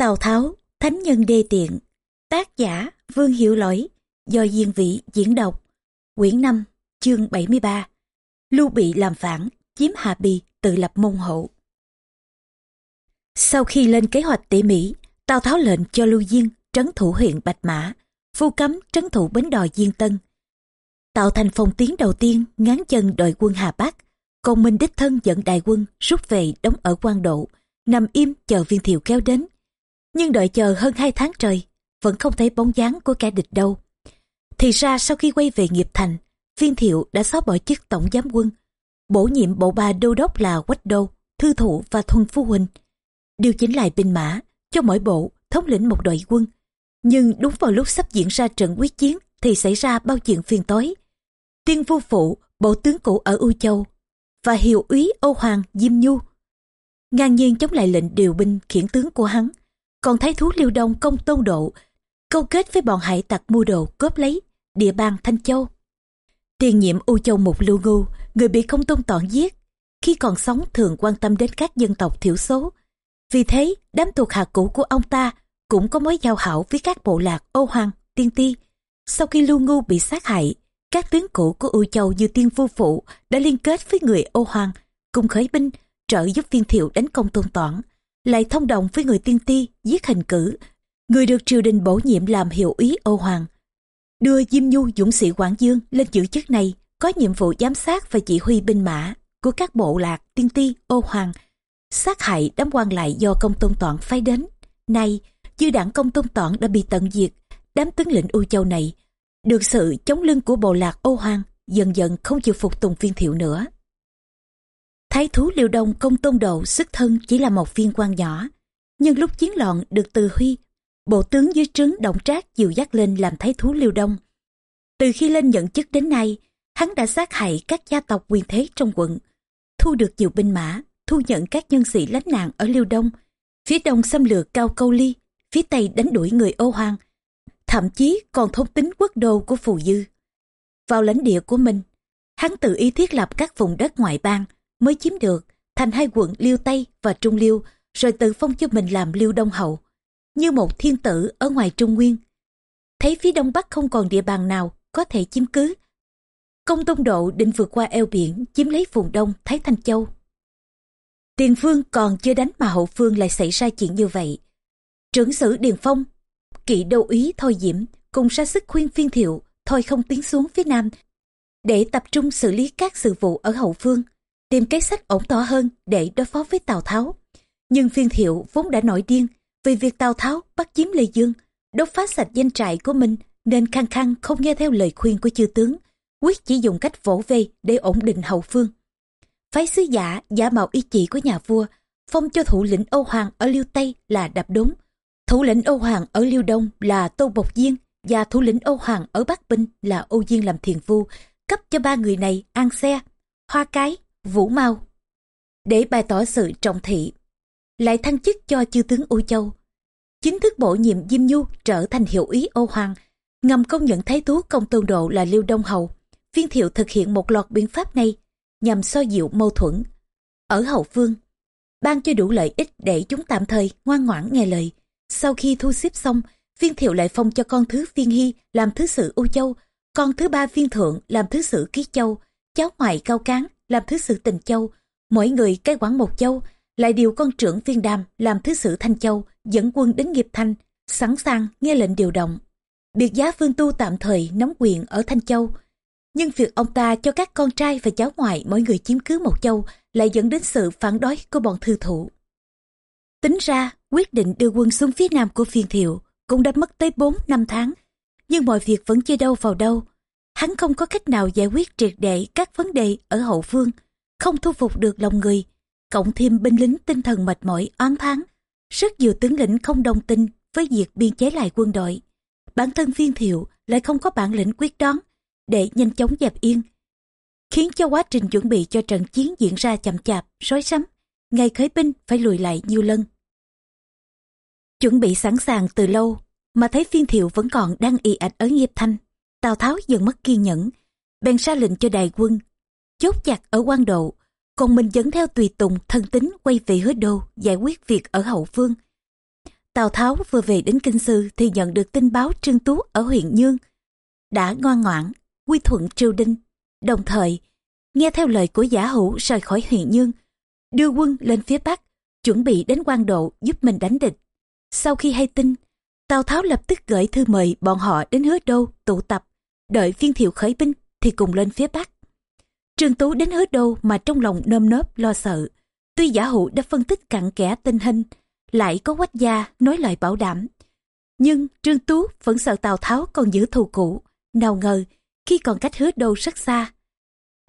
Tào Tháo, Thánh Nhân Đê Tiện, tác giả Vương Hiệu Lỗi, do Diên Vĩ diễn đọc, quyển 5, chương 73. Lưu Bị làm phản, chiếm Hà Bì, tự lập môn hậu. Sau khi lên kế hoạch tỉ mỉ, Tào Tháo lệnh cho Lưu Diên trấn thủ huyện Bạch Mã, phu cấm trấn thủ bến đò Diên Tân. Tạo thành phòng tiến đầu tiên ngán chân đội quân Hà Bắc, còn mình đích thân dẫn đại quân rút về đóng ở quan độ, nằm im chờ viên thiệu kéo đến. Nhưng đợi chờ hơn hai tháng trời, vẫn không thấy bóng dáng của kẻ địch đâu. Thì ra sau khi quay về nghiệp thành, viên thiệu đã xóa bỏ chức tổng giám quân, bổ nhiệm bộ ba đô đốc là Quách Đô, Thư Thụ và Thuần Phu huynh Điều chỉnh lại binh mã, cho mỗi bộ thống lĩnh một đội quân. Nhưng đúng vào lúc sắp diễn ra trận quyết chiến thì xảy ra bao chuyện phiền tối. Tiên Vu phụ, bộ tướng cũ ở U Châu và hiệu úy Âu Hoàng Diêm Nhu ngang nhiên chống lại lệnh điều binh khiển tướng của hắn. Còn thái thú Liêu Đông công tôn độ câu kết với bọn hải tặc mua đồ cướp lấy địa bàn Thanh Châu. Tiền nhiệm U Châu Mục Lưu Ngu, người bị công tôn tọn giết, khi còn sống thường quan tâm đến các dân tộc thiểu số. Vì thế, đám thuộc hạ cũ của ông ta cũng có mối giao hảo với các bộ lạc ô Hoàng, Tiên Ti. Sau khi Lưu Ngu bị sát hại, các tướng cũ của U Châu như Tiên Phu Phụ đã liên kết với người ô Hoàng, cùng khởi binh trợ giúp viên thiệu đánh công tôn toản, lại thông đồng với người Tiên Ti giết hình cử, người được triều đình bổ nhiệm làm hiệu úy Âu Hoàng. Đưa Diêm Nhu dũng sĩ Quảng Dương lên giữ chức này có nhiệm vụ giám sát và chỉ huy binh mã của các bộ lạc Tiên Ti, Âu Hoàng, sát hại đám quan lại do công tôn toản phái đến. Nay, dư đảng công tôn toản đã bị tận diệt, đám tướng lĩnh U Châu này được sự chống lưng của bộ lạc Âu Hoàng dần dần không chịu phục tùng viên thiệu nữa. Thái thú Liêu Đông công tôn độ xuất thân chỉ là một viên quan nhỏ, nhưng lúc chiến loạn được từ huy, bộ tướng dưới trướng động trác dìu dắt lên làm thái thú Liêu Đông. Từ khi lên nhận chức đến nay, hắn đã sát hại các gia tộc quyền thế trong quận, thu được nhiều binh mã, thu nhận các nhân sĩ lánh nạn ở Liêu Đông, phía đông xâm lược Cao Câu Ly, phía tây đánh đuổi người ô Hoàng, thậm chí còn thông tính quốc đô của Phù Dư. Vào lãnh địa của mình, hắn tự ý thiết lập các vùng đất ngoại bang mới chiếm được thành hai quận Liêu Tây và Trung Liêu, rồi tự phong cho mình làm Liêu Đông Hậu, như một thiên tử ở ngoài Trung Nguyên. Thấy phía Đông Bắc không còn địa bàn nào có thể chiếm cứ, công tôn độ định vượt qua eo biển chiếm lấy vùng đông Thái Thanh Châu. Tiền phương còn chưa đánh mà hậu phương lại xảy ra chuyện như vậy. Trưởng sử Điền Phong, kỵ đô úy Thôi Diễm cùng ra sức khuyên phiên thiệu thôi không tiến xuống phía nam để tập trung xử lý các sự vụ ở hậu phương, tìm cái sách ổn tỏ hơn để đối phó với Tào Tháo. Nhưng phiên thiệu vốn đã nổi điên vì việc Tào Tháo bắt chiếm Lê Dương, đốt phá sạch danh trại của mình nên khăng khăng không nghe theo lời khuyên của chư tướng, quyết chỉ dùng cách vỗ về để ổn định hậu phương. Phái sứ giả giả mạo ý chỉ của nhà vua, phong cho thủ lĩnh Âu Hoàng ở Liêu Tây là Đạp Đốn, thủ lĩnh Âu Hoàng ở Liêu Đông là Tô Bộc Diên và thủ lĩnh Âu Hoàng ở Bắc Binh là Âu Diên làm thiền vu, cấp cho ba người này an xe, hoa cái, vũ mau. Để bày tỏ sự trọng thị, lại thăng chức cho chư tướng U Châu. Chính thức bổ nhiệm Diêm Nhu trở thành hiệu ý ô Hoàng, ngầm công nhận thái thú công tôn độ là Liêu Đông Hầu. Viên thiệu thực hiện một loạt biện pháp này nhằm so dịu mâu thuẫn. Ở hậu phương, ban cho đủ lợi ích để chúng tạm thời ngoan ngoãn nghe lời. Sau khi thu xếp xong, viên thiệu lại phong cho con thứ viên hy làm thứ sử U Châu, con thứ ba viên thượng làm thứ sử Ký Châu, cháu ngoại cao cán làm thứ sử Tình Châu, mỗi người cai quản một châu, lại điều con trưởng viên đàm làm thứ sử Thanh Châu, dẫn quân đến nghiệp thanh, sẵn sàng nghe lệnh điều động. Biệt giá Vương Tu tạm thời nắm quyền ở Thanh Châu, nhưng việc ông ta cho các con trai và cháu ngoại mỗi người chiếm cứ một châu lại dẫn đến sự phản đối của bọn thư thụ. Tính ra, quyết định đưa quân xuống phía nam của phiên thiệu cũng đã mất tới 4 năm tháng, nhưng mọi việc vẫn chưa đâu vào đâu. Hắn không có cách nào giải quyết triệt để các vấn đề ở hậu phương, không thu phục được lòng người, cộng thêm binh lính tinh thần mệt mỏi oán thán. Rất nhiều tướng lĩnh không đồng tin với việc biên chế lại quân đội. Bản thân phiên thiệu lại không có bản lĩnh quyết đoán để nhanh chóng dẹp yên, khiến cho quá trình chuẩn bị cho trận chiến diễn ra chậm chạp, rối rắm, ngày khởi binh phải lùi lại nhiều lần. Chuẩn bị sẵn sàng từ lâu, mà thấy phiên thiệu vẫn còn đang y ạch ở nghiệp thanh, Tào Tháo dần mất kiên nhẫn, bèn ra lệnh cho đại quân, chốt chặt ở quan độ, còn mình dẫn theo tùy tùng thân tính quay về hứa đô giải quyết việc ở hậu phương. Tào Tháo vừa về đến Kinh Sư thì nhận được tin báo Trương Tú ở huyện Nhương đã ngoan ngoãn, quy thuận triều đình, đồng thời nghe theo lời của giả hữu rời khỏi huyện Nhương, đưa quân lên phía Bắc, chuẩn bị đến quan độ giúp mình đánh địch. Sau khi hay tin, Tào Tháo lập tức gửi thư mời bọn họ đến hứa đô tụ tập, đợi viên thiệu khởi binh thì cùng lên phía Bắc. Trương Tú đến hứa đô mà trong lòng nơm nớp lo sợ. Tuy giả hữu đã phân tích cặn kẽ tình hình, lại có quách gia nói lời bảo đảm. Nhưng Trương Tú vẫn sợ Tào Tháo còn giữ thù cũ. Nào ngờ, khi còn cách hứa đô rất xa,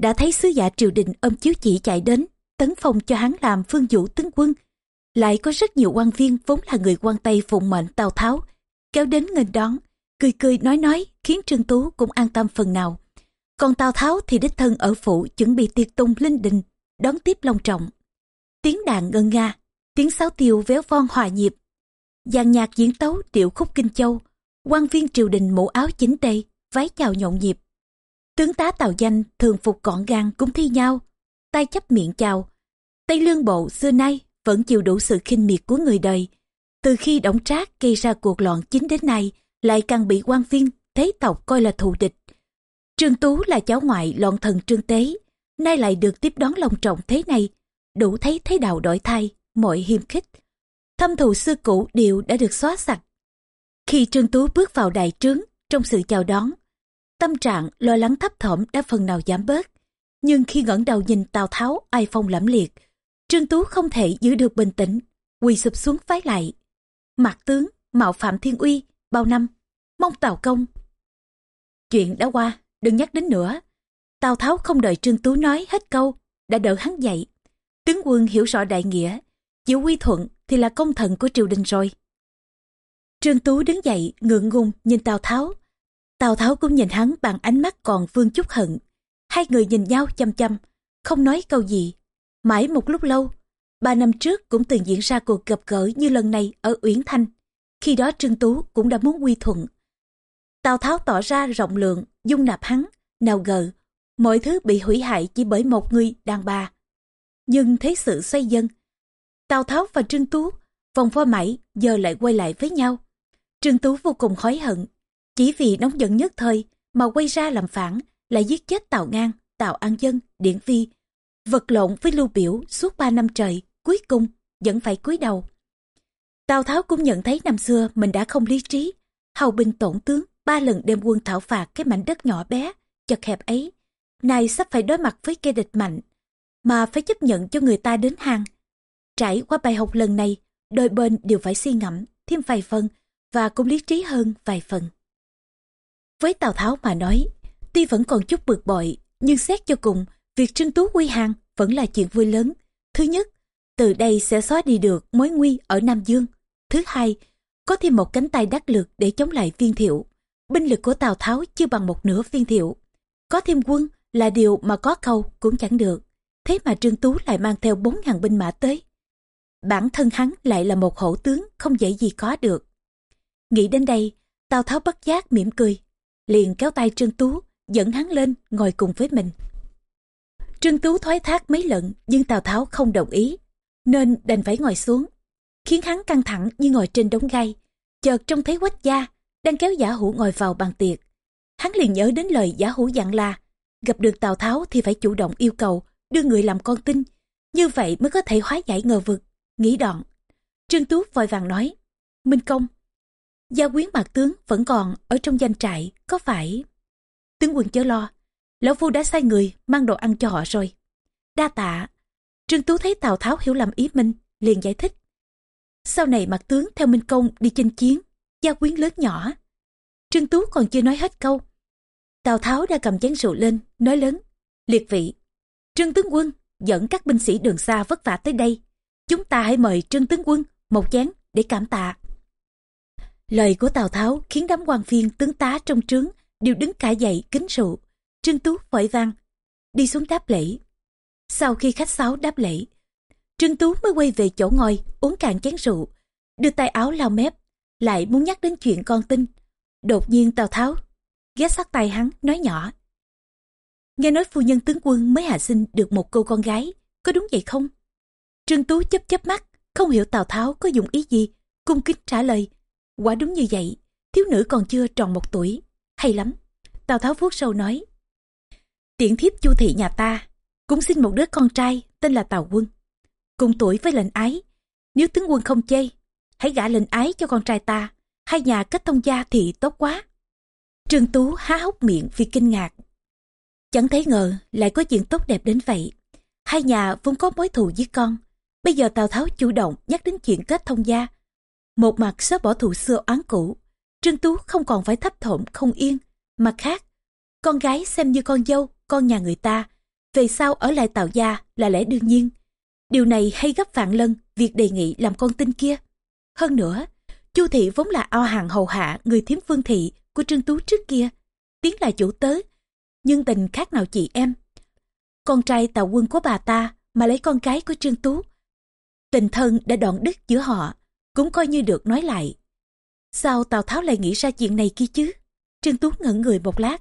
đã thấy sứ giả triều đình ôm chiếu chỉ chạy đến, tấn phong cho hắn làm phương vũ tướng quân. Lại có rất nhiều quan viên vốn là người quan Tây phụng mệnh Tào Tháo, kéo đến nghênh đón, cười cười nói nói khiến Trương Tú cũng an tâm phần nào. Còn Tào Tháo thì đích thân ở phủ chuẩn bị tiệc tung linh đình, đón tiếp long trọng. Tiếng đàn ngân nga, tiếng sáo tiêu véo von hòa nhịp. dàn nhạc diễn tấu điệu khúc kinh châu, quan viên triều đình mũ áo chính tây, váy chào nhộn nhịp. Tướng tá tào danh thường phục gọn gàng cũng thi nhau, tay chấp miệng chào. Tây lương bộ xưa nay vẫn chịu đủ sự khinh miệt của người đời. Từ khi đổng trác gây ra cuộc loạn chính đến nay, lại càng bị quan viên thế tộc coi là thù địch. Trương Tú là cháu ngoại loạn thần trương tế, nay lại được tiếp đón long trọng thế này, đủ thấy thế đạo đổi thay, mọi hiềm khích. Thâm thù xưa cũ đều đã được xóa sạch. Khi Trương Tú bước vào đại trướng, trong sự chào đón, tâm trạng lo lắng thấp thỏm đã phần nào giảm bớt. Nhưng khi ngẩng đầu nhìn Tào Tháo ai phong lẫm liệt, Trương Tú không thể giữ được bình tĩnh, quỳ sụp xuống phái lại. Mặt tướng, mạo phạm thiên uy, bao năm, mong Tào Công. Chuyện đã qua, đừng nhắc đến nữa. Tào Tháo không đợi Trương Tú nói hết câu, đã đỡ hắn dậy. Tướng quân hiểu rõ đại nghĩa, chịu quy thuận thì là công thần của triều đình rồi. Trương Tú đứng dậy, ngượng ngùng nhìn Tào Tháo. Tào Tháo cũng nhìn hắn bằng ánh mắt còn vương chút hận. Hai người nhìn nhau chăm chăm, không nói câu gì. Mãi một lúc lâu, ba năm trước cũng từng diễn ra cuộc gặp gỡ như lần này ở Uyển Thanh. Khi đó Trương Tú cũng đã muốn quy thuận. Tào Tháo tỏ ra rộng lượng, dung nạp hắn, nào gờ, mọi thứ bị hủy hại chỉ bởi một người đàn bà. Nhưng thế sự xoay dân. Tào Tháo và Trương Tú, vòng vo mãi, giờ lại quay lại với nhau. Trương Tú vô cùng hối hận, chỉ vì nóng giận nhất thời mà quay ra làm phản, lại giết chết Tào Ngang, Tào An Dân, điển vi Vật lộn với Lưu Biểu suốt ba năm trời, cuối cùng vẫn phải cúi đầu. Tào Tháo cũng nhận thấy năm xưa mình đã không lý trí, hầu binh tổn tướng, ba lần đem quân thảo phạt cái mảnh đất nhỏ bé, chật hẹp ấy. Nay sắp phải đối mặt với kẻ địch mạnh, mà phải chấp nhận cho người ta đến hàng. Trải qua bài học lần này, đôi bên đều phải suy ngẫm thêm vài phần và cũng lý trí hơn vài phần. Với Tào Tháo mà nói, tuy vẫn còn chút bực bội, nhưng xét cho cùng, việc trưng tú quy hàng vẫn là chuyện vui lớn. Thứ nhất, từ đây sẽ xóa đi được mối nguy ở Nam Dương. Thứ hai, có thêm một cánh tay đắc lực để chống lại viên thiệu. Binh lực của Tào Tháo chưa bằng một nửa viên thiệu. Có thêm quân là điều mà có câu cũng chẳng được. Thế mà Trương Tú lại mang theo 4.000 binh mã tới. Bản thân hắn lại là một hổ tướng không dễ gì có được. Nghĩ đến đây, Tào Tháo bất giác mỉm cười, liền kéo tay Trương Tú, dẫn hắn lên ngồi cùng với mình. Trương Tú thoái thác mấy lần nhưng Tào Tháo không đồng ý, nên đành phải ngồi xuống, khiến hắn căng thẳng như ngồi trên đống gai. Chợt trông thấy quách gia đang kéo giả hủ ngồi vào bàn tiệc. Hắn liền nhớ đến lời giả hủ dặn là gặp được Tào Tháo thì phải chủ động yêu cầu đưa người làm con tin, như vậy mới có thể hóa giải ngờ vực, nghĩ đoạn. Trương Tú vội vàng nói, Minh Công, gia quyến mạc tướng vẫn còn ở trong danh trại, có phải? Tướng quân chớ lo, lão phu đã sai người mang đồ ăn cho họ rồi. Đa tạ, Trương Tú thấy Tào Tháo hiểu lầm ý Minh, liền giải thích. Sau này mặt tướng theo Minh Công đi chinh chiến, gia quyến lớn nhỏ. Trương Tú còn chưa nói hết câu. Tào Tháo đã cầm chén rượu lên, nói lớn. Liệt vị, Trương tướng quân dẫn các binh sĩ đường xa vất vả tới đây. Chúng ta hãy mời Trương tướng quân một chén để cảm tạ. Lời của Tào Tháo khiến đám quan viên tướng tá trong trướng đều đứng cả dậy kính rượu. Trương Tú vội vang, đi xuống đáp lễ. Sau khi khách sáo đáp lễ, Trương Tú mới quay về chỗ ngồi uống cạn chén rượu, đưa tay áo lao mép, lại muốn nhắc đến chuyện con tin. Đột nhiên Tào Tháo ghé sát tay hắn nói nhỏ. Nghe nói phu nhân tướng quân mới hạ sinh được một cô con gái, có đúng vậy không? Trương Tú chấp chấp mắt, không hiểu Tào Tháo có dụng ý gì, cung kính trả lời quả đúng như vậy thiếu nữ còn chưa tròn một tuổi hay lắm tào tháo vuốt sâu nói tiện thiếp chu thị nhà ta cũng xin một đứa con trai tên là tào quân cùng tuổi với lệnh ái. Nếu tướng quân không chê, hãy gả lệnh ái cho con trai ta. Hai nhà kết thông gia thì tốt quá. Trương tú há hốc miệng vì kinh ngạc. Chẳng thấy ngờ lại có chuyện tốt đẹp đến vậy. Hai nhà vốn có mối thù với con. Bây giờ tào tháo chủ động nhắc đến chuyện kết thông gia. Một mặt xóa bỏ thù xưa oán cũ, trương tú không còn phải thấp thỏm, không yên. Mặt khác, con gái xem như con dâu, con nhà người ta. Về sau ở lại tào gia là lẽ đương nhiên điều này hay gấp vạn lần việc đề nghị làm con tin kia. Hơn nữa, chu thị vốn là ao hàng hầu hạ người thiếm phương thị của trương tú trước kia, tiếng là chủ tớ, nhưng tình khác nào chị em. Con trai tào quân của bà ta mà lấy con gái của trương tú, tình thân đã đoạn đứt giữa họ, cũng coi như được nói lại. Sao tào tháo lại nghĩ ra chuyện này kia chứ? Trương tú ngẩn người một lát,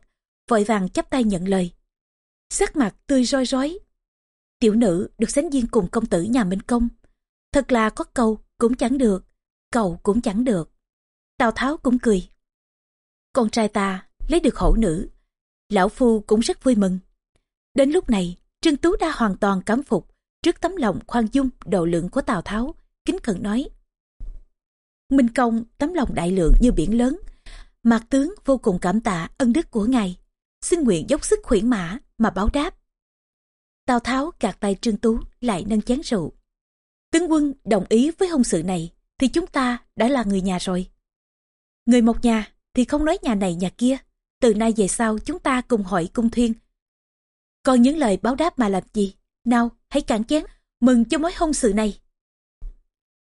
vội vàng chắp tay nhận lời. Sắc mặt tươi roi rói tiểu nữ được sánh duyên cùng công tử nhà minh công. Thật là có cầu cũng chẳng được, cầu cũng chẳng được. Tào tháo cũng cười. Con trai ta lấy được hổ nữ, lão phu cũng rất vui mừng. Đến lúc này, trương tú đã hoàn toàn cảm phục trước tấm lòng khoan dung độ lượng của tào tháo, kính cẩn nói. Minh công tấm lòng đại lượng như biển lớn, mạc tướng vô cùng cảm tạ ân đức của ngài. Xin nguyện dốc sức khuyển mã mà báo đáp tào tháo gạt tay trương tú, lại nâng chén rượu. Tướng quân đồng ý với hôn sự này, thì chúng ta đã là người nhà rồi. Người một nhà thì không nói nhà này nhà kia, từ nay về sau chúng ta cùng hỏi cung thiên còn những lời báo đáp mà làm gì? Nào, hãy cạn chén, mừng cho mối hôn sự này.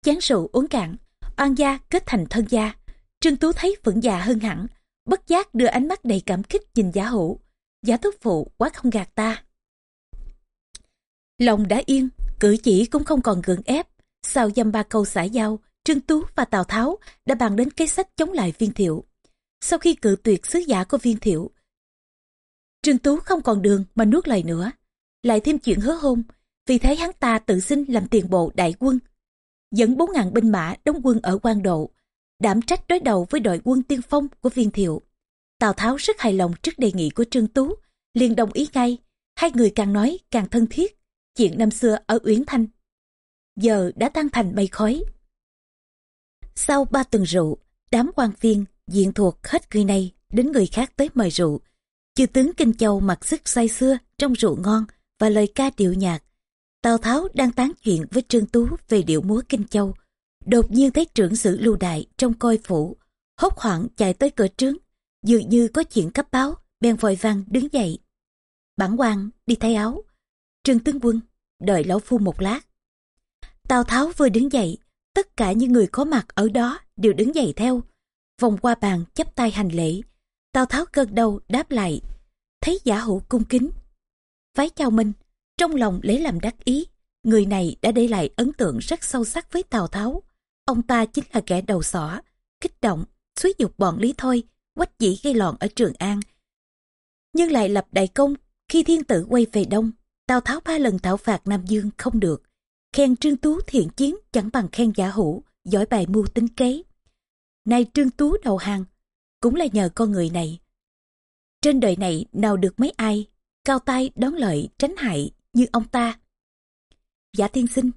Chén rượu uống cạn, oan gia kết thành thân gia. Trương tú thấy vững già hơn hẳn, bất giác đưa ánh mắt đầy cảm kích nhìn giả hữu. Giả thúc phụ quá không gạt ta lòng đã yên, cử chỉ cũng không còn gượng ép. Sau dăm ba câu xã giao, trương tú và tào tháo đã bàn đến kế sách chống lại viên thiệu. Sau khi cự tuyệt sứ giả của viên thiệu, trương tú không còn đường mà nuốt lời nữa. Lại thêm chuyện hứa hôn, vì thế hắn ta tự xin làm tiền bộ đại quân, dẫn bốn ngàn binh mã đóng quân ở quan độ, đảm trách đối đầu với đội quân tiên phong của viên thiệu. Tào tháo rất hài lòng trước đề nghị của trương tú, liền đồng ý ngay. Hai người càng nói càng thân thiết chuyện năm xưa ở uyển thanh. Giờ đã tan thành bay khói. Sau ba tuần rượu, đám quan viên diện thuộc hết người này đến người khác tới mời rượu. Chư tướng kinh châu mặc sức say xưa trong rượu ngon và lời ca điệu nhạc. Tào tháo đang tán chuyện với trương tú về điệu múa kinh châu. Đột nhiên thấy trưởng sử lưu đại trong coi phủ, hốt hoảng chạy tới cửa trướng. Dường như có chuyện cấp báo, bèn vội vàng đứng dậy. Bản quan đi thay áo trương tướng quân, đợi lão phu một lát. Tào tháo vừa đứng dậy, tất cả những người có mặt ở đó đều đứng dậy theo. Vòng qua bàn chắp tay hành lễ, tào tháo gật đầu đáp lại, thấy giả hữu cung kính. Vái chào minh trong lòng lấy làm đắc ý, người này đã để lại ấn tượng rất sâu sắc với tào tháo. Ông ta chính là kẻ đầu sỏ, kích động, xúi dục bọn lý thôi, quách dĩ gây loạn ở trường an. Nhưng lại lập đại công khi thiên tử quay về đông tào tháo ba lần thảo phạt nam dương không được. Khen trương tú thiện chiến chẳng bằng khen giả hữu, giỏi bài mưu tính kế. Nay trương tú đầu hàng, cũng là nhờ con người này. Trên đời này nào được mấy ai cao tay đón lợi tránh hại như ông ta? Giả tiên sinh,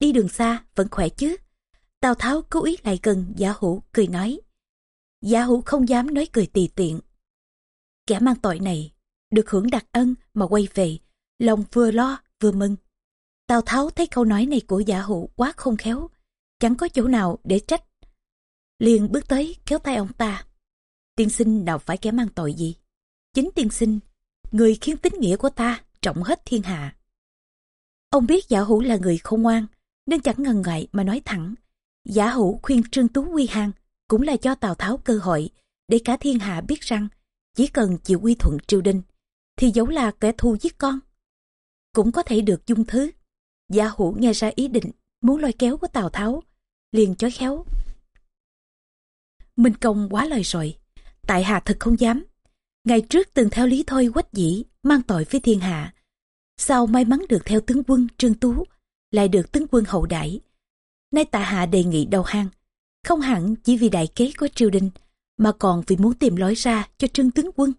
đi đường xa vẫn khỏe chứ? Tào tháo cố ý lại gần giả hữu, cười nói. Giả hữu không dám nói cười tùy tiện. Kẻ mang tội này được hưởng đặc ân mà quay về lòng vừa lo, vừa mừng. Tào tháo thấy câu nói này của giả hữu quá không khéo, chẳng có chỗ nào để trách. Liền bước tới, kéo tay ông ta. Tiên sinh nào phải kẻ mang tội gì? Chính tiên sinh, người khiến tính nghĩa của ta trọng hết thiên hạ. Ông biết giả hữu là người không ngoan, nên chẳng ngần ngại mà nói thẳng giả hữu khuyên trương tú quy hàng cũng là cho tào tháo cơ hội để cả thiên hạ biết rằng chỉ cần chịu quy thuận triều đình thì dẫu là kẻ thù giết con cũng có thể được dung thứ. Giả hữu nghe ra ý định muốn lôi kéo của tào tháo liền chối khéo. Minh công quá lời rồi tại hạ thật không dám. Ngày trước từng theo lý thôi quách dĩ mang tội với thiên hạ. Sau may mắn được theo tướng quân trương tú lại được tướng quân hậu đãi nay tại hạ đề nghị đầu hang Không hẳn chỉ vì đại kế của triều đình, mà còn vì muốn tìm lối ra cho trương tướng quân.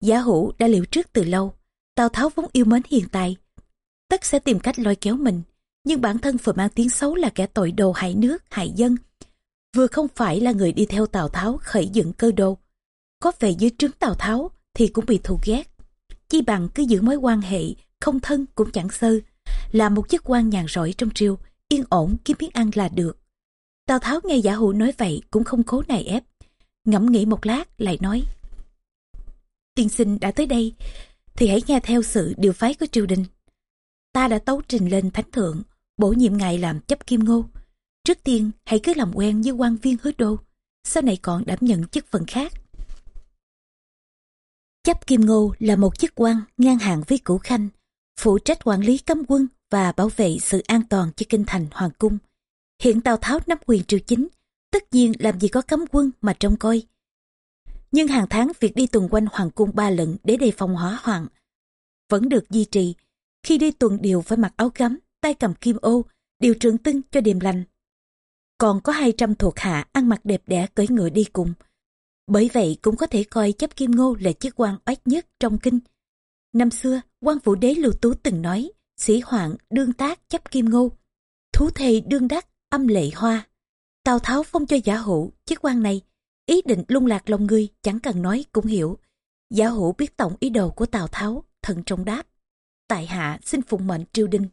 Giả hữu đã liệu trước từ lâu, Tào Tháo vốn yêu mến hiện tại. Tất sẽ tìm cách lôi kéo mình, nhưng bản thân vừa mang tiếng xấu là kẻ tội đồ hại nước, hại dân. Vừa không phải là người đi theo Tào Tháo khởi dựng cơ đồ. Có về dưới trướng Tào Tháo thì cũng bị thù ghét. Chi bằng cứ giữ mối quan hệ, không thân cũng chẳng sơ. Là một chức quan nhàn rỗi trong triều, yên ổn kiếm miếng ăn là được. Tào Tháo nghe giả hữu nói vậy cũng không cố nài ép. Ngẫm nghĩ một lát lại nói. Tiên sinh đã tới đây, thì hãy nghe theo sự điều phái của triều đình. Ta đã tấu trình lên thánh thượng, bổ nhiệm ngài làm chấp kim ngô. Trước tiên hãy cứ làm quen với quan viên hứa đô, sau này còn đảm nhận chức phận khác. Chấp kim ngô là một chức quan ngang hàng với cửu khanh, phụ trách quản lý cấm quân và bảo vệ sự an toàn cho kinh thành hoàng cung. Hiện Tào Tháo nắm quyền triều chính, tất nhiên làm gì có cấm quân mà trông coi. Nhưng hàng tháng việc đi tuần quanh hoàng cung ba lần để đề phòng hỏa hoạn vẫn được duy trì. Khi đi tuần đều phải mặc áo gấm, tay cầm kim ô, điều trường tưng cho điềm lành. Còn có 200 thuộc hạ ăn mặc đẹp đẽ cưỡi ngựa đi cùng. Bởi vậy cũng có thể coi chấp kim ngô là chiếc quan oách nhất trong kinh. Năm xưa, quan vũ đế Lưu Tú từng nói, sĩ hoạn đương tác chấp kim ngô, thú thầy đương đắc âm lệ hoa. Tào Tháo phong cho giả hữu chiếc quan này, ý định lung lạc lòng người chẳng cần nói cũng hiểu. Giả hữu biết tổng ý đồ của Tào Tháo, thần trọng đáp. Tại hạ xin phụng mệnh triều đình.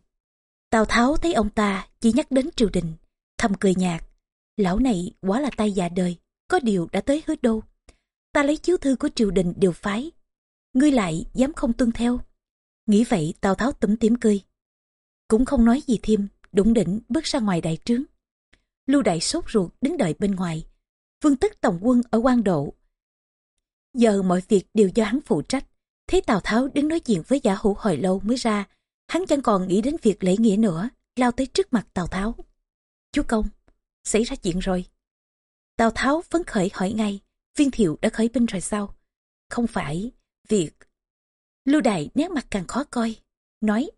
Tào Tháo thấy ông ta chỉ nhắc đến triều đình, thầm cười nhạt. Lão này quá là tay già đời, có điều đã tới hứa đô. Ta lấy chiếu thư của triều đình điều phái. Ngươi lại dám không tuân theo. Nghĩ vậy Tào Tháo tủm tỉm cười. Cũng không nói gì thêm, đụng đỉnh bước ra ngoài đại trướng. Lưu đại sốt ruột đứng đợi bên ngoài. Vương tức tổng quân ở quan độ. Giờ mọi việc đều do hắn phụ trách. Thấy Tào Tháo đứng nói chuyện với giả hữu hồi lâu mới ra. Hắn chẳng còn nghĩ đến việc lễ nghĩa nữa, lao tới trước mặt Tào Tháo. Chú công, xảy ra chuyện rồi. Tào Tháo phấn khởi hỏi ngay, viên thiệu đã khởi binh rồi sao? Không phải, việc... Lưu Đại nét mặt càng khó coi, nói.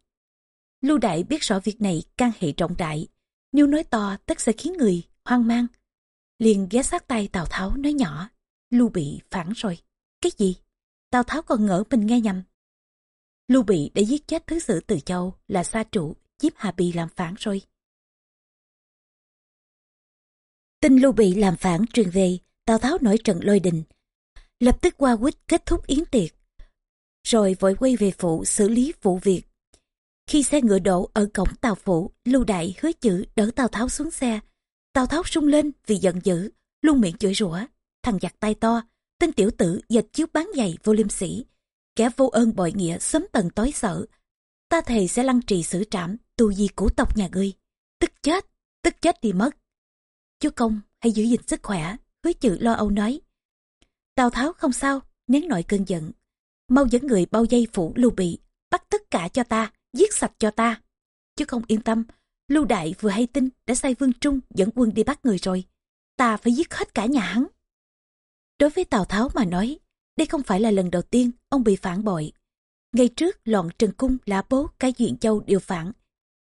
Lưu Đại biết rõ việc này can hệ trọng đại, nếu nói to tất sẽ khiến người hoang mang. Liền ghé sát tay Tào Tháo nói nhỏ, Lưu bị phản rồi. Cái gì? Tào Tháo còn ngỡ mình nghe nhầm. Lưu Bị đã giết chết Thứ sử Từ Châu là sa trụ, giúp Hà Bì làm phản rồi. Tin Lưu Bị làm phản truyền về, Tào Tháo nổi trận lôi đình. Lập tức qua quýt kết thúc yến tiệc. Rồi vội quay về phủ xử lý vụ việc. Khi xe ngựa đổ ở cổng Tào Phủ, Lưu Đại hứa chữ đỡ Tào Tháo xuống xe. Tào Tháo sung lên vì giận dữ, luôn miệng chửi rủa. Thằng giặc tay to, tên tiểu tử dệt chiếu bán giày vô liêm sĩ. Kẻ vô ơn bội nghĩa sớm tận tối sợ. Ta thề sẽ lăng trì xử trảm, tu di cũ tộc nhà ngươi. Tức chết, tức chết đi mất. Chú công, hãy giữ gìn sức khỏe, hứa chữ lo âu nói. Tào Tháo không sao, nén nội cơn giận. Mau dẫn người bao dây phủ lưu bị, bắt tất cả cho ta, giết sạch cho ta. Chứ không yên tâm, Lưu Đại vừa hay tin đã sai Vương Trung dẫn quân đi bắt người rồi. Ta phải giết hết cả nhà hắn. Đối với Tào Tháo mà nói, đây không phải là lần đầu tiên ông bị phản bội. Ngày trước loạn Trần Cung, Lã Bố, cái Duyện Châu đều phản,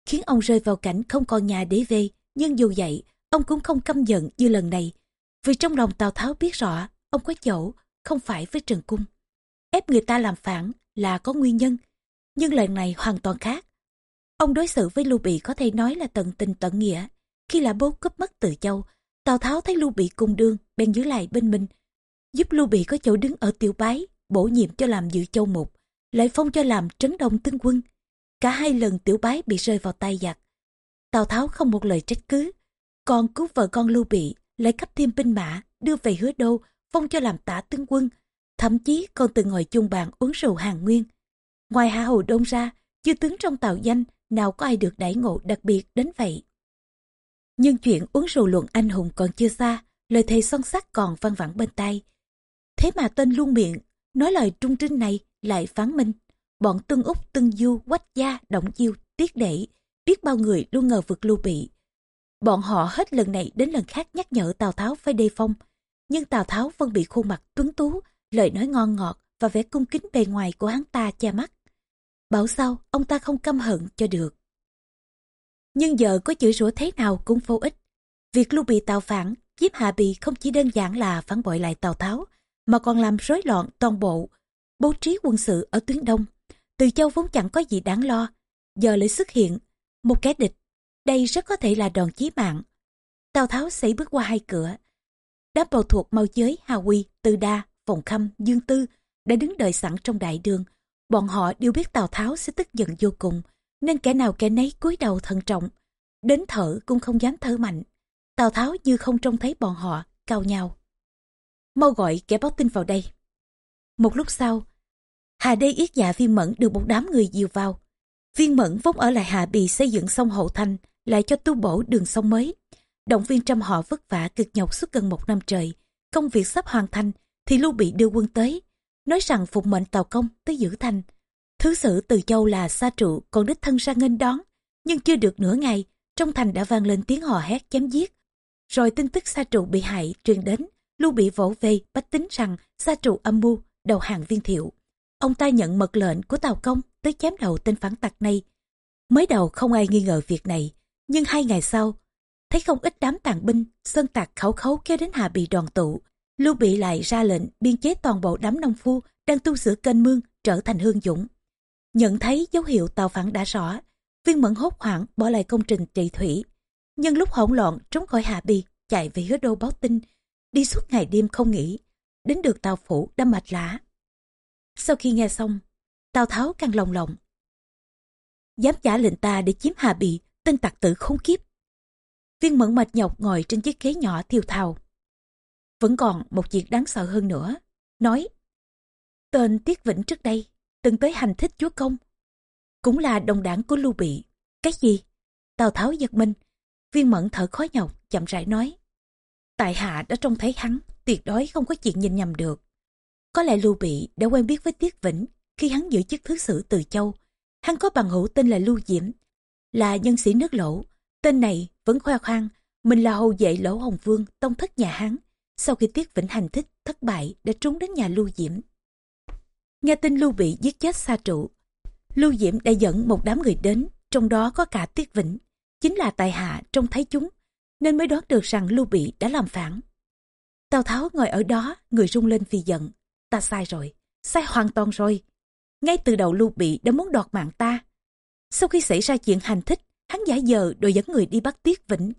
khiến ông rơi vào cảnh không còn nhà để về. Nhưng dù vậy, ông cũng không căm giận như lần này. Vì trong lòng Tào Tháo biết rõ, ông có chỗ, không phải với Trần Cung. Ép người ta làm phản là có nguyên nhân, nhưng lần này hoàn toàn khác. Ông đối xử với Lưu Bị có thể nói là tận tình tận nghĩa. Khi là bố cướp mất từ châu, Tào Tháo thấy Lưu Bị cung đương, bèn giữ lại bên mình, giúp Lưu Bị có chỗ đứng ở tiểu bái, bổ nhiệm cho làm dự châu mục, lại phong cho làm trấn đông tướng quân. Cả hai lần tiểu bái bị rơi vào tay giặc. Tào Tháo không một lời trách cứ, còn cứu vợ con Lưu Bị, lại cấp thêm binh mã, đưa về hứa đô, phong cho làm tả tướng quân. Thậm chí còn từng ngồi chung bàn uống rượu hàng nguyên. Ngoài Hạ Hồ Đông ra, chư tướng trong tào danh nào có ai được đãi ngộ đặc biệt đến vậy. Nhưng chuyện uống rượu luận anh hùng còn chưa xa, lời thề son sắt còn văng vẳng bên tay. Thế mà tên luôn miệng, nói lời trung trinh này lại phán minh. Bọn tương Úc, tương Du, Quách Gia, Động Diêu, Tiết Đệ, biết bao người luôn ngờ vực lưu bị. Bọn họ hết lần này đến lần khác nhắc nhở Tào Tháo phải đề phong. Nhưng Tào Tháo vẫn bị khuôn mặt tuấn tú, lời nói ngon ngọt và vẻ cung kính bề ngoài của hắn ta che mắt. Bảo sao ông ta không căm hận cho được. Nhưng giờ có chửi rủa thế nào cũng vô ích. Việc lưu bị tạo phản chiếm Hạ Bì không chỉ đơn giản là phản bội lại Tào Tháo, mà còn làm rối loạn toàn bộ, bố trí quân sự ở tuyến đông. Từ châu vốn chẳng có gì đáng lo, giờ lại xuất hiện một kẻ địch. Đây rất có thể là đòn chí mạng. Tào Tháo xảy bước qua hai cửa. Đám bầu thuộc mau giới Hà Quy, Từ Đa, Phòng Khâm, Dương Tư đã đứng đợi sẵn trong đại đường. Bọn họ đều biết Tào Tháo sẽ tức giận vô cùng, nên kẻ nào kẻ nấy cúi đầu thận trọng. Đến thở cũng không dám thở mạnh. Tào Tháo như không trông thấy bọn họ, cao nhau. Mau gọi kẻ báo tin vào đây. Một lúc sau, Hà Đê yết dạ viên mẫn được một đám người dìu vào. Viên mẫn vốn ở lại Hà Bì xây dựng sông Hậu Thanh, lại cho tu bổ đường sông mới. Động viên trăm họ vất vả cực nhọc suốt gần một năm trời. Công việc sắp hoàn thành thì Lưu Bị đưa quân tới. Nói rằng phục mệnh tàu công tới giữ thành. Thứ sử từ châu là xa trụ còn đích thân ra nghênh đón. Nhưng chưa được nửa ngày, trong thành đã vang lên tiếng hò hét chém giết. Rồi tin tức xa trụ bị hại truyền đến, Lưu Bị vỗ về bách tính rằng xa trụ âm mưu đầu hàng viên thiệu. Ông ta nhận mật lệnh của Tàu Công tới chém đầu tên phản tặc này. Mới đầu không ai nghi ngờ việc này, nhưng hai ngày sau, thấy không ít đám tàn binh, sơn tặc khẩu khấu kéo đến Hà Bị đoàn tụ. Lưu Bị lại ra lệnh biên chế toàn bộ đám nông phu đang tu sửa kênh mương trở thành hương dũng. Nhận thấy dấu hiệu tàu phản đã rõ, viên mẫn hốt hoảng bỏ lại công trình trị thủy. Nhưng lúc hỗn loạn trốn khỏi Hà Bi, chạy về hứa đô báo tin, đi suốt ngày đêm không nghỉ, đến được tàu phủ đâm mạch lã. Sau khi nghe xong, Tào Tháo càng lòng lòng. Dám trả lệnh ta để chiếm Hà Bị, tên tặc tử khốn kiếp. Viên mẫn mệt nhọc ngồi trên chiếc ghế nhỏ thiêu thào. Vẫn còn một việc đáng sợ hơn nữa. Nói, tên Tiết Vĩnh trước đây, từng tới hành thích chúa công. Cũng là đồng đảng của Lưu Bị. Cái gì? Tào Tháo giật mình. Viên mẫn thở khó nhọc, chậm rãi nói. Tại hạ đã trông thấy hắn, tuyệt đối không có chuyện nhìn nhầm được. Có lẽ Lưu Bị đã quen biết với Tiết Vĩnh khi hắn giữ chức thứ sử từ châu. Hắn có bằng hữu tên là Lưu Diễm, là nhân sĩ nước lỗ. Tên này vẫn khoe khoang mình là hầu vệ lỗ hồng vương tông thất nhà hắn. Sau khi Tiết Vĩnh hành thích thất bại đã trốn đến nhà Lưu Diễm. Nghe tin Lưu Bị giết chết xa trụ. Lưu Diễm đã dẫn một đám người đến, trong đó có cả Tiết Vĩnh. Chính là tài hạ trông thấy chúng, nên mới đoán được rằng Lưu Bị đã làm phản. Tào Tháo ngồi ở đó, người rung lên vì giận. Ta sai rồi, sai hoàn toàn rồi. Ngay từ đầu Lưu Bị đã muốn đoạt mạng ta. Sau khi xảy ra chuyện hành thích, hắn giả giờ đòi dẫn người đi bắt Tiết Vĩnh.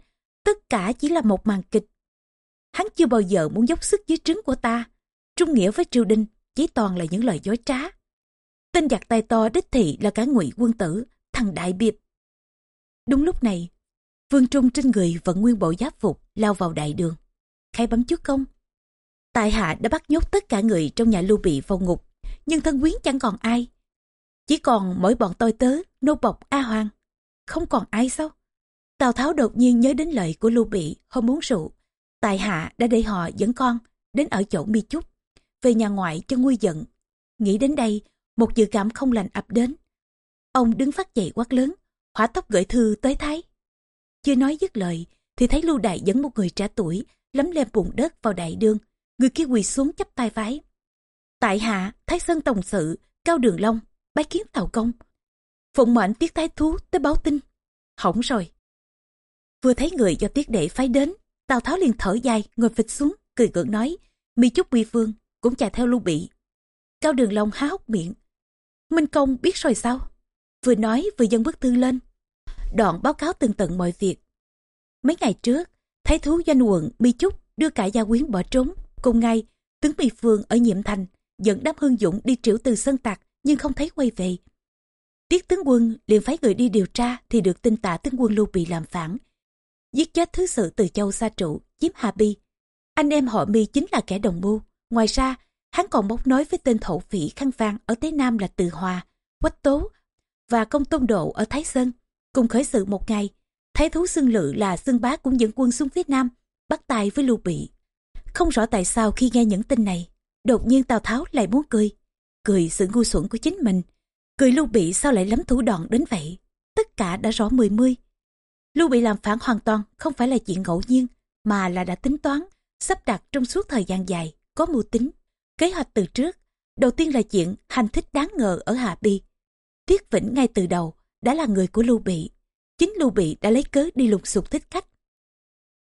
Tất cả chỉ là một màn kịch. Hắn chưa bao giờ muốn dốc sức dưới trứng của ta. Trung nghĩa với triều đình chỉ toàn là những lời dối trá. Tên giặc tay to đích thị là cả ngụy quân tử, thằng đại biệp. Đúng lúc này, Vương Trung trên người vẫn nguyên bộ giáp phục lao vào đại đường. Khai bấm trước công. Tại hạ đã bắt nhốt tất cả người trong nhà lưu bị vào ngục, nhưng thân quyến chẳng còn ai. Chỉ còn mỗi bọn tôi tớ, nô bọc A Hoàng. Không còn ai sao? Tào Tháo đột nhiên nhớ đến lời của Lưu Bị hôm uống rượu. Tại hạ đã để họ dẫn con đến ở chỗ mi chút về nhà ngoại cho nguôi giận. Nghĩ đến đây, một dự cảm không lành ập đến. Ông đứng phát dậy quát lớn, hỏa tốc gửi thư tới Thái. Chưa nói dứt lời, thì thấy Lưu Đại dẫn một người trẻ tuổi lấm lem bùn đất vào đại đương. Người kia quỳ xuống chắp tay vái. Tại hạ, Thái Sơn Tổng Sự, Cao Đường Long, bái kiến Tàu Công. Phụng mệnh Tiết Thái Thú tới báo tin. Hỏng rồi. Vừa thấy người do Tiết Đệ phái đến, Tào Tháo liền thở dài, ngồi phịch xuống, cười gượng nói, mi chúc quy phương, cũng chạy theo lưu bị. Cao Đường Long há hốc miệng. Minh Công biết rồi sao? Vừa nói vừa dâng bức thư lên. Đoạn báo cáo tường tận mọi việc. Mấy ngày trước, thấy thú doanh quận Mi chúc đưa cả gia quyến bỏ trốn. Cùng ngày, tướng Mi Phương ở Nhiệm Thành dẫn đám hương dũng đi triệu từ sân Tạc nhưng không thấy quay về. Tiết tướng quân liền phái người đi điều tra thì được tin tả tướng quân Lưu Bị làm phản. Giết chết thứ sự từ châu Sa Trụ, chiếm Hà Bi. Anh em họ Mi chính là kẻ đồng mưu. Ngoài ra, hắn còn bốc nói với tên thổ phỉ khăn vang ở Tế Nam là Từ Hòa, Quách Tố và Công Tôn Độ ở Thái Sơn. Cùng khởi sự một ngày, Thái thú xương lự là xương bá cũng dẫn quân xuống phía Nam, bắt tay với Lưu Bị. Không rõ tại sao khi nghe những tin này, đột nhiên Tào Tháo lại muốn cười. Cười sự ngu xuẩn của chính mình. Cười Lưu Bị sao lại lắm thủ đoạn đến vậy. Tất cả đã rõ mười mươi. Lưu Bị làm phản hoàn toàn không phải là chuyện ngẫu nhiên, mà là đã tính toán, sắp đặt trong suốt thời gian dài có mưu tính, kế hoạch từ trước. Đầu tiên là chuyện hành thích đáng ngờ ở Hạ Bi. Tiết Vĩnh ngay từ đầu đã là người của Lưu Bị. Chính Lưu Bị đã lấy cớ đi lục sục thích khách.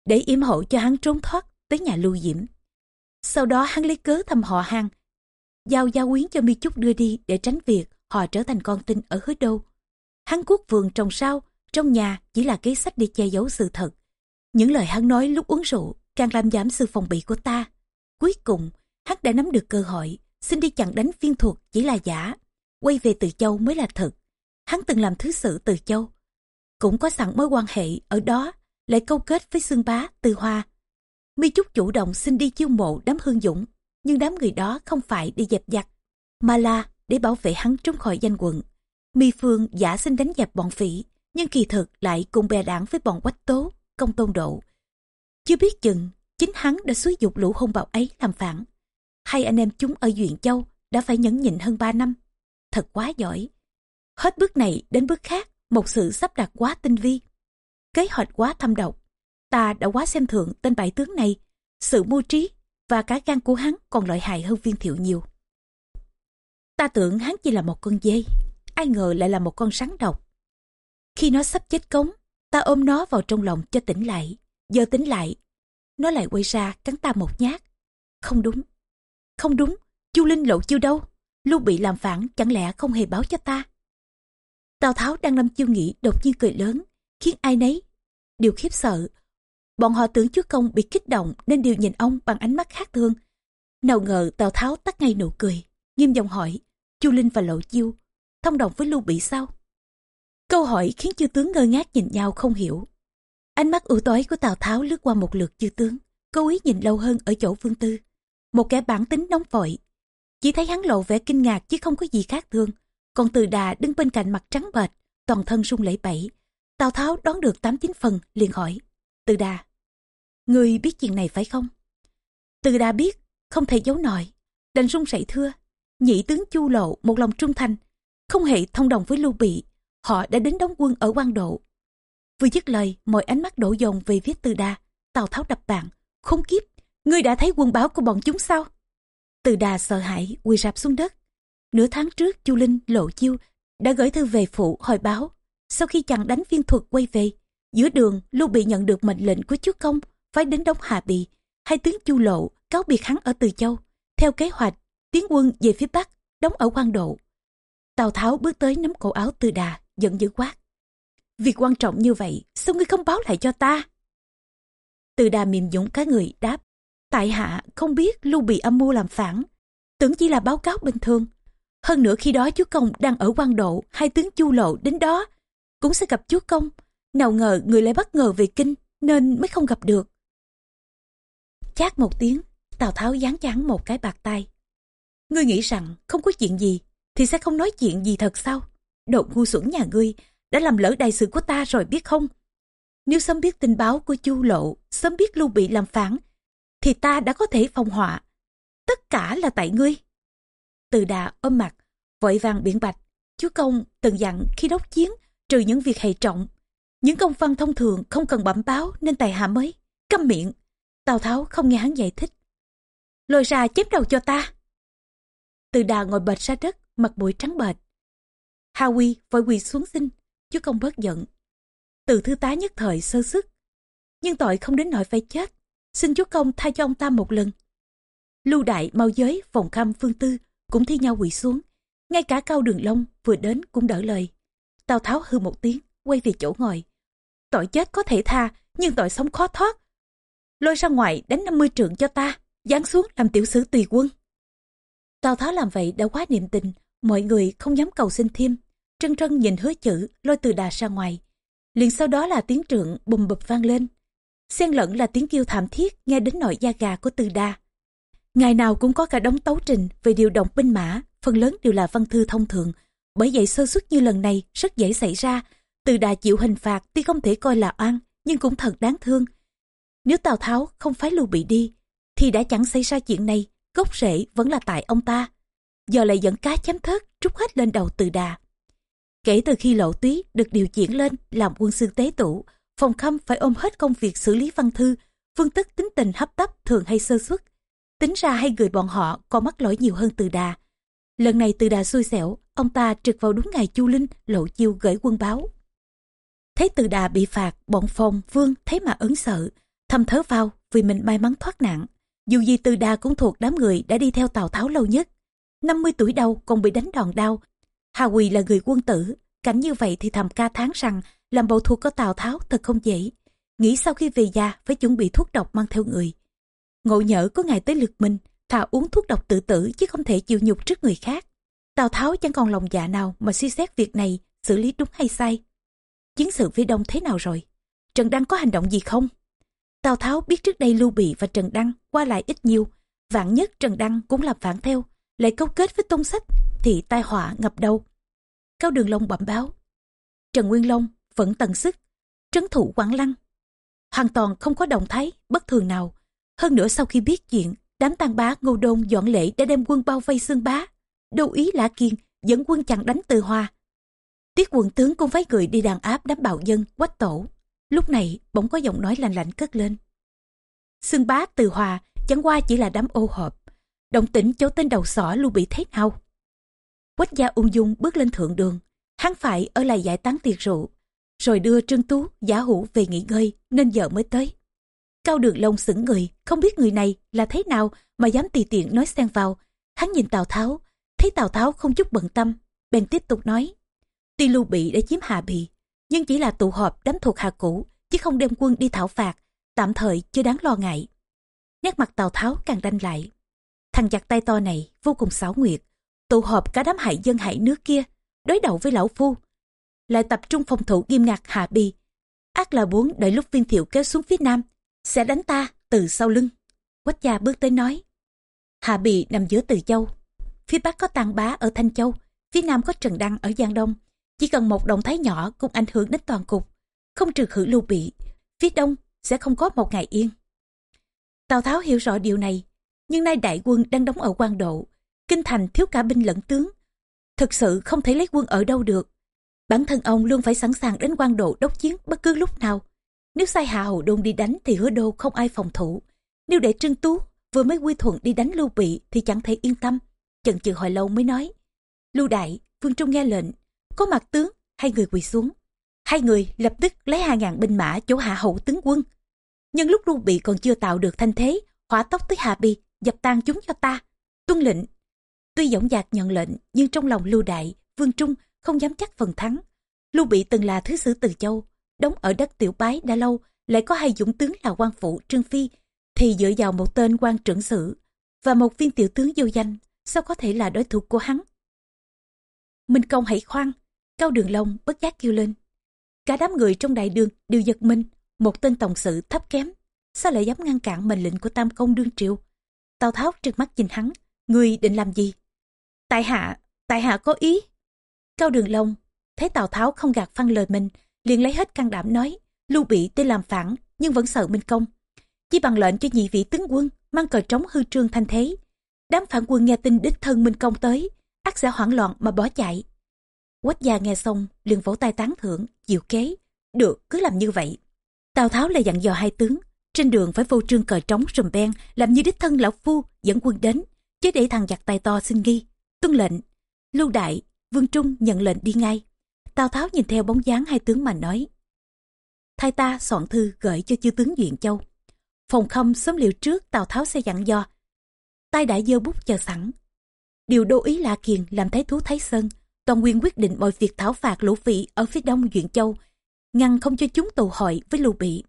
để yểm hộ cho hắn trốn thoát tới nhà lưu diễm. Sau đó hắn lấy cớ thăm họ hàng, giao gia quyến cho Mi Trúc đưa đi để tránh việc họ trở thành con tin ở hứa đâu. Hắn cuốc vườn trồng sao, trong nhà chỉ là kế sách để che giấu sự thật. Những lời hắn nói lúc uống rượu càng làm giảm sự phòng bị của ta. Cuối cùng, hắn đã nắm được cơ hội, xin đi chặn đánh viên thuộc chỉ là giả. Quay về từ châu mới là thật. Hắn từng làm thứ sự từ châu. Cũng có sẵn mối quan hệ ở đó, lại câu kết với xương bá, từ hoa. Mi Trúc chủ động xin đi chiêu mộ đám hương dũng, nhưng đám người đó không phải đi dẹp giặc, mà là để bảo vệ hắn trốn khỏi danh quận. Mi Phương giả xin đánh dẹp bọn phỉ, nhưng kỳ thực lại cùng bè đảng với bọn quách tố, công tôn độ. Chưa biết chừng, chính hắn đã xúi dục lũ hung bạo ấy làm phản. Hai anh em chúng ở Duyện Châu đã phải nhẫn nhịn hơn ba năm. Thật quá giỏi. Hết bước này đến bước khác, một sự sắp đặt quá tinh vi. Kế hoạch quá thâm độc. Ta đã quá xem thường tên bại tướng này. Sự mưu trí và cả gan của hắn còn lợi hại hơn viên thiệu nhiều. Ta tưởng hắn chỉ là một con dê, ai ngờ lại là một con rắn độc. Khi nó sắp chết cống, ta ôm nó vào trong lòng cho tỉnh lại. Giờ tỉnh lại, nó lại quay ra cắn ta một nhát. Không đúng, không đúng, chu Linh lộ chiêu đâu. Lưu bị làm phản chẳng lẽ không hề báo cho ta. Tào Tháo đang lâm chiêu nghĩ đột nhiên cười lớn, khiến ai nấy đều khiếp sợ. Bọn họ tưởng chúa công bị kích động nên đều nhìn ông bằng ánh mắt khác thương. Nào ngờ Tào Tháo tắt ngay nụ cười, nghiêm giọng hỏi, chu Linh và Lộ Chiêu, thông đồng với Lưu Bị sao? Câu hỏi khiến chư tướng ngơ ngác nhìn nhau không hiểu. Ánh mắt ưu tối của Tào Tháo lướt qua một lượt chư tướng, cố ý nhìn lâu hơn ở chỗ Vương Tư. Một kẻ bản tính nóng vội. Chỉ thấy hắn lộ vẻ kinh ngạc chứ không có gì khác thường. Còn Từ Đà đứng bên cạnh mặt trắng bệch, toàn thân sung lẩy bẩy. Tào Tháo đón được tám chín phần, liền hỏi. Từ Đà, người biết chuyện này phải không? Từ Đà biết, không thể giấu nổi. Đành run sẩy thưa. Nhị tướng Chu Lộ một lòng trung thành, không hề thông đồng với Lưu Bị. Họ đã đến đóng quân ở quan độ. Vừa dứt lời, mọi ánh mắt đổ dồn về phía Từ Đà. Tào Tháo đập bàn, không kiếp, ngươi đã thấy quân báo của bọn chúng sao? Từ Đà sợ hãi, quỳ rạp xuống đất. Nửa tháng trước, Chu Linh, Lộ Chiêu đã gửi thư về phụ hồi báo. Sau khi chàng đánh viên thuật quay về, giữa đường Lưu Bị nhận được mệnh lệnh của chúa công phải đến đóng Hà Bì. Hai tướng Chu Lộ cáo biệt hắn ở Từ Châu. Theo kế hoạch, tiến quân về phía Bắc, đóng ở quan độ. Tào Tháo bước tới nắm cổ áo Từ Đà, giận dữ quát. Việc quan trọng như vậy, sao ngươi không báo lại cho ta? Từ Đà mềm dũng cá người đáp. Tại hạ không biết Lưu Bị âm mưu làm phản. Tưởng chỉ là báo cáo bình thường. Hơn nữa khi đó chúa công đang ở quan độ, hai tướng chu lộ đến đó. Cũng sẽ gặp chúa công. Nào ngờ người lại bất ngờ về kinh, nên mới không gặp được. Chát một tiếng, Tào Tháo dán chán một cái bạc tay. Ngươi nghĩ rằng không có chuyện gì, thì sẽ không nói chuyện gì thật sao? Đồ ngu xuẩn nhà ngươi đã làm lỡ đại sự của ta rồi biết không? Nếu sớm biết tình báo của Chu Lộ, sớm biết Lưu Bị làm phản, thì ta đã có thể phòng họa. Tất cả là tại ngươi. Từ đà ôm mặt, vội vàng biện bạch. Chúa công từng dặn khi đốc chiến, trừ những việc hệ trọng. Những công văn thông thường không cần bẩm báo nên tài hạ mới. Câm miệng. Tào Tháo không nghe hắn giải thích. Lôi ra chém đầu cho ta. Từ đà ngồi bệt ra đất, mặt mũi trắng bệch. Hà Quy vội quỳ xuống xin, chúa công bớt giận. Từ thư tá nhất thời sơ sức, nhưng tội không đến nỗi phải chết. Xin chúa công tha cho ông ta một lần. Lưu đại, mau giới, phòng khăm, phương tư cũng thi nhau quỳ xuống. Ngay cả cao đường long vừa đến cũng đỡ lời. Tào Tháo hư một tiếng, quay về chỗ ngồi. Tội chết có thể tha, nhưng tội sống khó thoát. Lôi ra ngoài đánh 50 trượng cho ta, giáng xuống làm tiểu sử tùy quân. Tào Tháo làm vậy đã quá niệm tình, mọi người không dám cầu xin thêm. Trân trân nhìn hứa chữ, lôi từ đà ra ngoài. liền sau đó là tiếng trượng bùm bụp vang lên. Xen lẫn là tiếng kêu thảm thiết nghe đến nội da gà của từ đà Ngày nào cũng có cả đống tấu trình về điều động binh mã, phần lớn đều là văn thư thông thường. Bởi vậy sơ suất như lần này rất dễ xảy ra. Từ đà chịu hình phạt tuy không thể coi là oan, nhưng cũng thật đáng thương. Nếu Tào Tháo không phái Lưu Bị đi, thì đã chẳng xảy ra chuyện này, gốc rễ vẫn là tại ông ta. Giờ lại dẫn cá chém thớt trút hết lên đầu từ đà. Kể từ khi lộ túy được điều chuyển lên làm quân sư tế tủ, phòng khâm phải ôm hết công việc xử lý văn thư, phương tức tính tình hấp tấp thường hay sơ xuất. Tính ra hai người bọn họ còn mắc lỗi nhiều hơn từ đà. Lần này từ đà xui xẻo, ông ta trực vào đúng ngày Chu Linh lộ chiêu gửi quân báo. Thấy từ đà bị phạt, bọn phòng vương thấy mà ấn sợ. thầm thớ vào vì mình may mắn thoát nạn. Dù gì từ đà cũng thuộc đám người đã đi theo Tào Tháo lâu nhất. 50 tuổi đầu còn bị đánh đòn đau. Hà Quỳ là người quân tử, cảnh như vậy thì thầm ca tháng rằng làm bầu thuộc có Tào Tháo thật không dễ. Nghĩ sau khi về già phải chuẩn bị thuốc độc mang theo người. Ngộ nhỡ có ngày tới lượt mình, thà uống thuốc độc tự tử chứ không thể chịu nhục trước người khác. Tào Tháo chẳng còn lòng dạ nào mà suy xét việc này, xử lý đúng hay sai. Chiến sự phía đông thế nào rồi? Trần Đăng có hành động gì không? Tào Tháo biết trước đây Lưu Bị và Trần Đăng qua lại ít nhiều, vạn nhất Trần Đăng cũng làm phản theo, lại câu kết với Tôn Sách thì tai họa ngập đầu. Cao Đường Long bẩm báo. Trần Nguyên Long vẫn tận sức, trấn thủ Quảng Lăng. Hoàn toàn không có động thái bất thường nào. Hơn nữa sau khi biết chuyện, đám tàn bá Ngô Đôn dọn lễ đã đem quân bao vây xương bá. Đô ý Lã Kiên dẫn quân chặn đánh từ Hoa. Tiết quận tướng cũng phái người đi đàn áp đám bạo dân, quách tổ. Lúc này bỗng có giọng nói lạnh lạnh cất lên. Xương bá từ Hòa chẳng qua chỉ là đám ô hợp. Động tĩnh chỗ tên đầu sỏ luôn bị thế nào? Quách gia ung dung bước lên thượng đường. Hắn phải ở lại giải tán tiệc rượu. Rồi đưa Trương Tú, giả hữu về nghỉ ngơi nên giờ mới tới. Cao đường lông sững người, không biết người này là thế nào mà dám tùy tiện nói xen vào. Hắn nhìn Tào Tháo, thấy Tào Tháo không chút bận tâm, bèn tiếp tục nói. Tuy Lưu Bị đã chiếm Hà Bì, nhưng chỉ là tụ họp đám thuộc Hà Cũ, chứ không đem quân đi thảo phạt, tạm thời chưa đáng lo ngại. Nét mặt Tào Tháo càng đanh lại. Thằng giặc tay to này vô cùng xảo nguyệt, tụ họp cả đám hại dân hại nước kia, đối đầu với lão phu. Lại tập trung phòng thủ nghiêm ngặt Hà Bì. Ác là muốn đợi lúc viên thiệu kéo xuống phía nam, sẽ đánh ta từ sau lưng. Quách gia bước tới nói. Hà Bì nằm giữa Từ Châu. Phía Bắc có Tàng Bá ở Thanh Châu, phía Nam có Trần Đăng ở Giang Đông. Chỉ cần một động thái nhỏ cũng ảnh hưởng đến toàn cục. Không trừ khử lưu bị, phía Đông sẽ không có một ngày yên. Tào Tháo hiểu rõ điều này, nhưng nay đại quân đang đóng ở quan độ. Kinh thành thiếu cả binh lẫn tướng. Thực sự không thể lấy quân ở đâu được. Bản thân ông luôn phải sẵn sàng đến quan độ đốc chiến bất cứ lúc nào. Nếu sai hạ hậu đôn đi đánh thì hứa đô không ai phòng thủ. Nếu để Trương Tú vừa mới quy thuận đi đánh Lưu Bị thì chẳng thể yên tâm. Chần chừ hồi lâu mới nói. Lưu Đại, Vương Trung nghe lệnh, có mặt tướng, hai người quỳ xuống. Hai người lập tức lấy hai ngàn binh mã chỗ hạ hậu tướng quân. nhân lúc Lưu Bị còn chưa tạo được thanh thế, hỏa tốc tới Hà Bi, dập tan chúng cho ta. Tuân lệnh. Tuy dõng dạc nhận lệnh, nhưng trong lòng Lưu Đại, Vương Trung không dám chắc phần thắng. Lưu Bị từng là thứ sử Từ Châu, đóng ở đất tiểu bái đã lâu, lại có hai dũng tướng là quan phụ Trương Phi, thì dựa vào một tên quan trưởng sử và một viên tiểu tướng vô danh, sao có thể là đối thủ của hắn? Minh Công hãy khoan, Cao Đường Long bất giác kêu lên. Cả đám người trong đại đường đều giật mình, một tên tổng sự thấp kém, sao lại dám ngăn cản mệnh lệnh của Tam Công đương triều Tào Tháo trừng mắt nhìn hắn, người định làm gì? Tại hạ, tại hạ có ý. Cao Đường Long thấy Tào Tháo không gạt phăng lời mình, liền lấy hết can đảm nói, Lưu Bị tên làm phản nhưng vẫn sợ Minh Công. Chỉ bằng lệnh cho nhị vị tướng quân mang cờ trống hư trương thanh thế. Đám phản quân nghe tin đích thân Minh Công tới, ác sẽ hoảng loạn mà bỏ chạy. Quách gia nghe xong liền vỗ tay tán thưởng, diệu kế. Được, cứ làm như vậy. Tào Tháo lại dặn dò hai tướng, trên đường phải vô trương cờ trống rùm beng, làm như đích thân lão phu dẫn quân đến, chứ để thằng giặc tay to xin nghi. Tuân lệnh, lưu đại, vương trung nhận lệnh đi ngay. Tào Tháo nhìn theo bóng dáng hai tướng mà nói. Thay ta soạn thư gửi cho chư tướng Duyện Châu. Phòng không sớm liệu trước Tào Tháo sẽ dặn do tay đã dơ bút chờ sẵn. Điều đô ý lạ Kiền làm thái thú Thái Sơn, toàn quyền quyết định mọi việc thảo phạt lũ vị ở phía đông Duyện Châu, ngăn không cho chúng tụ hội với Lưu Bị.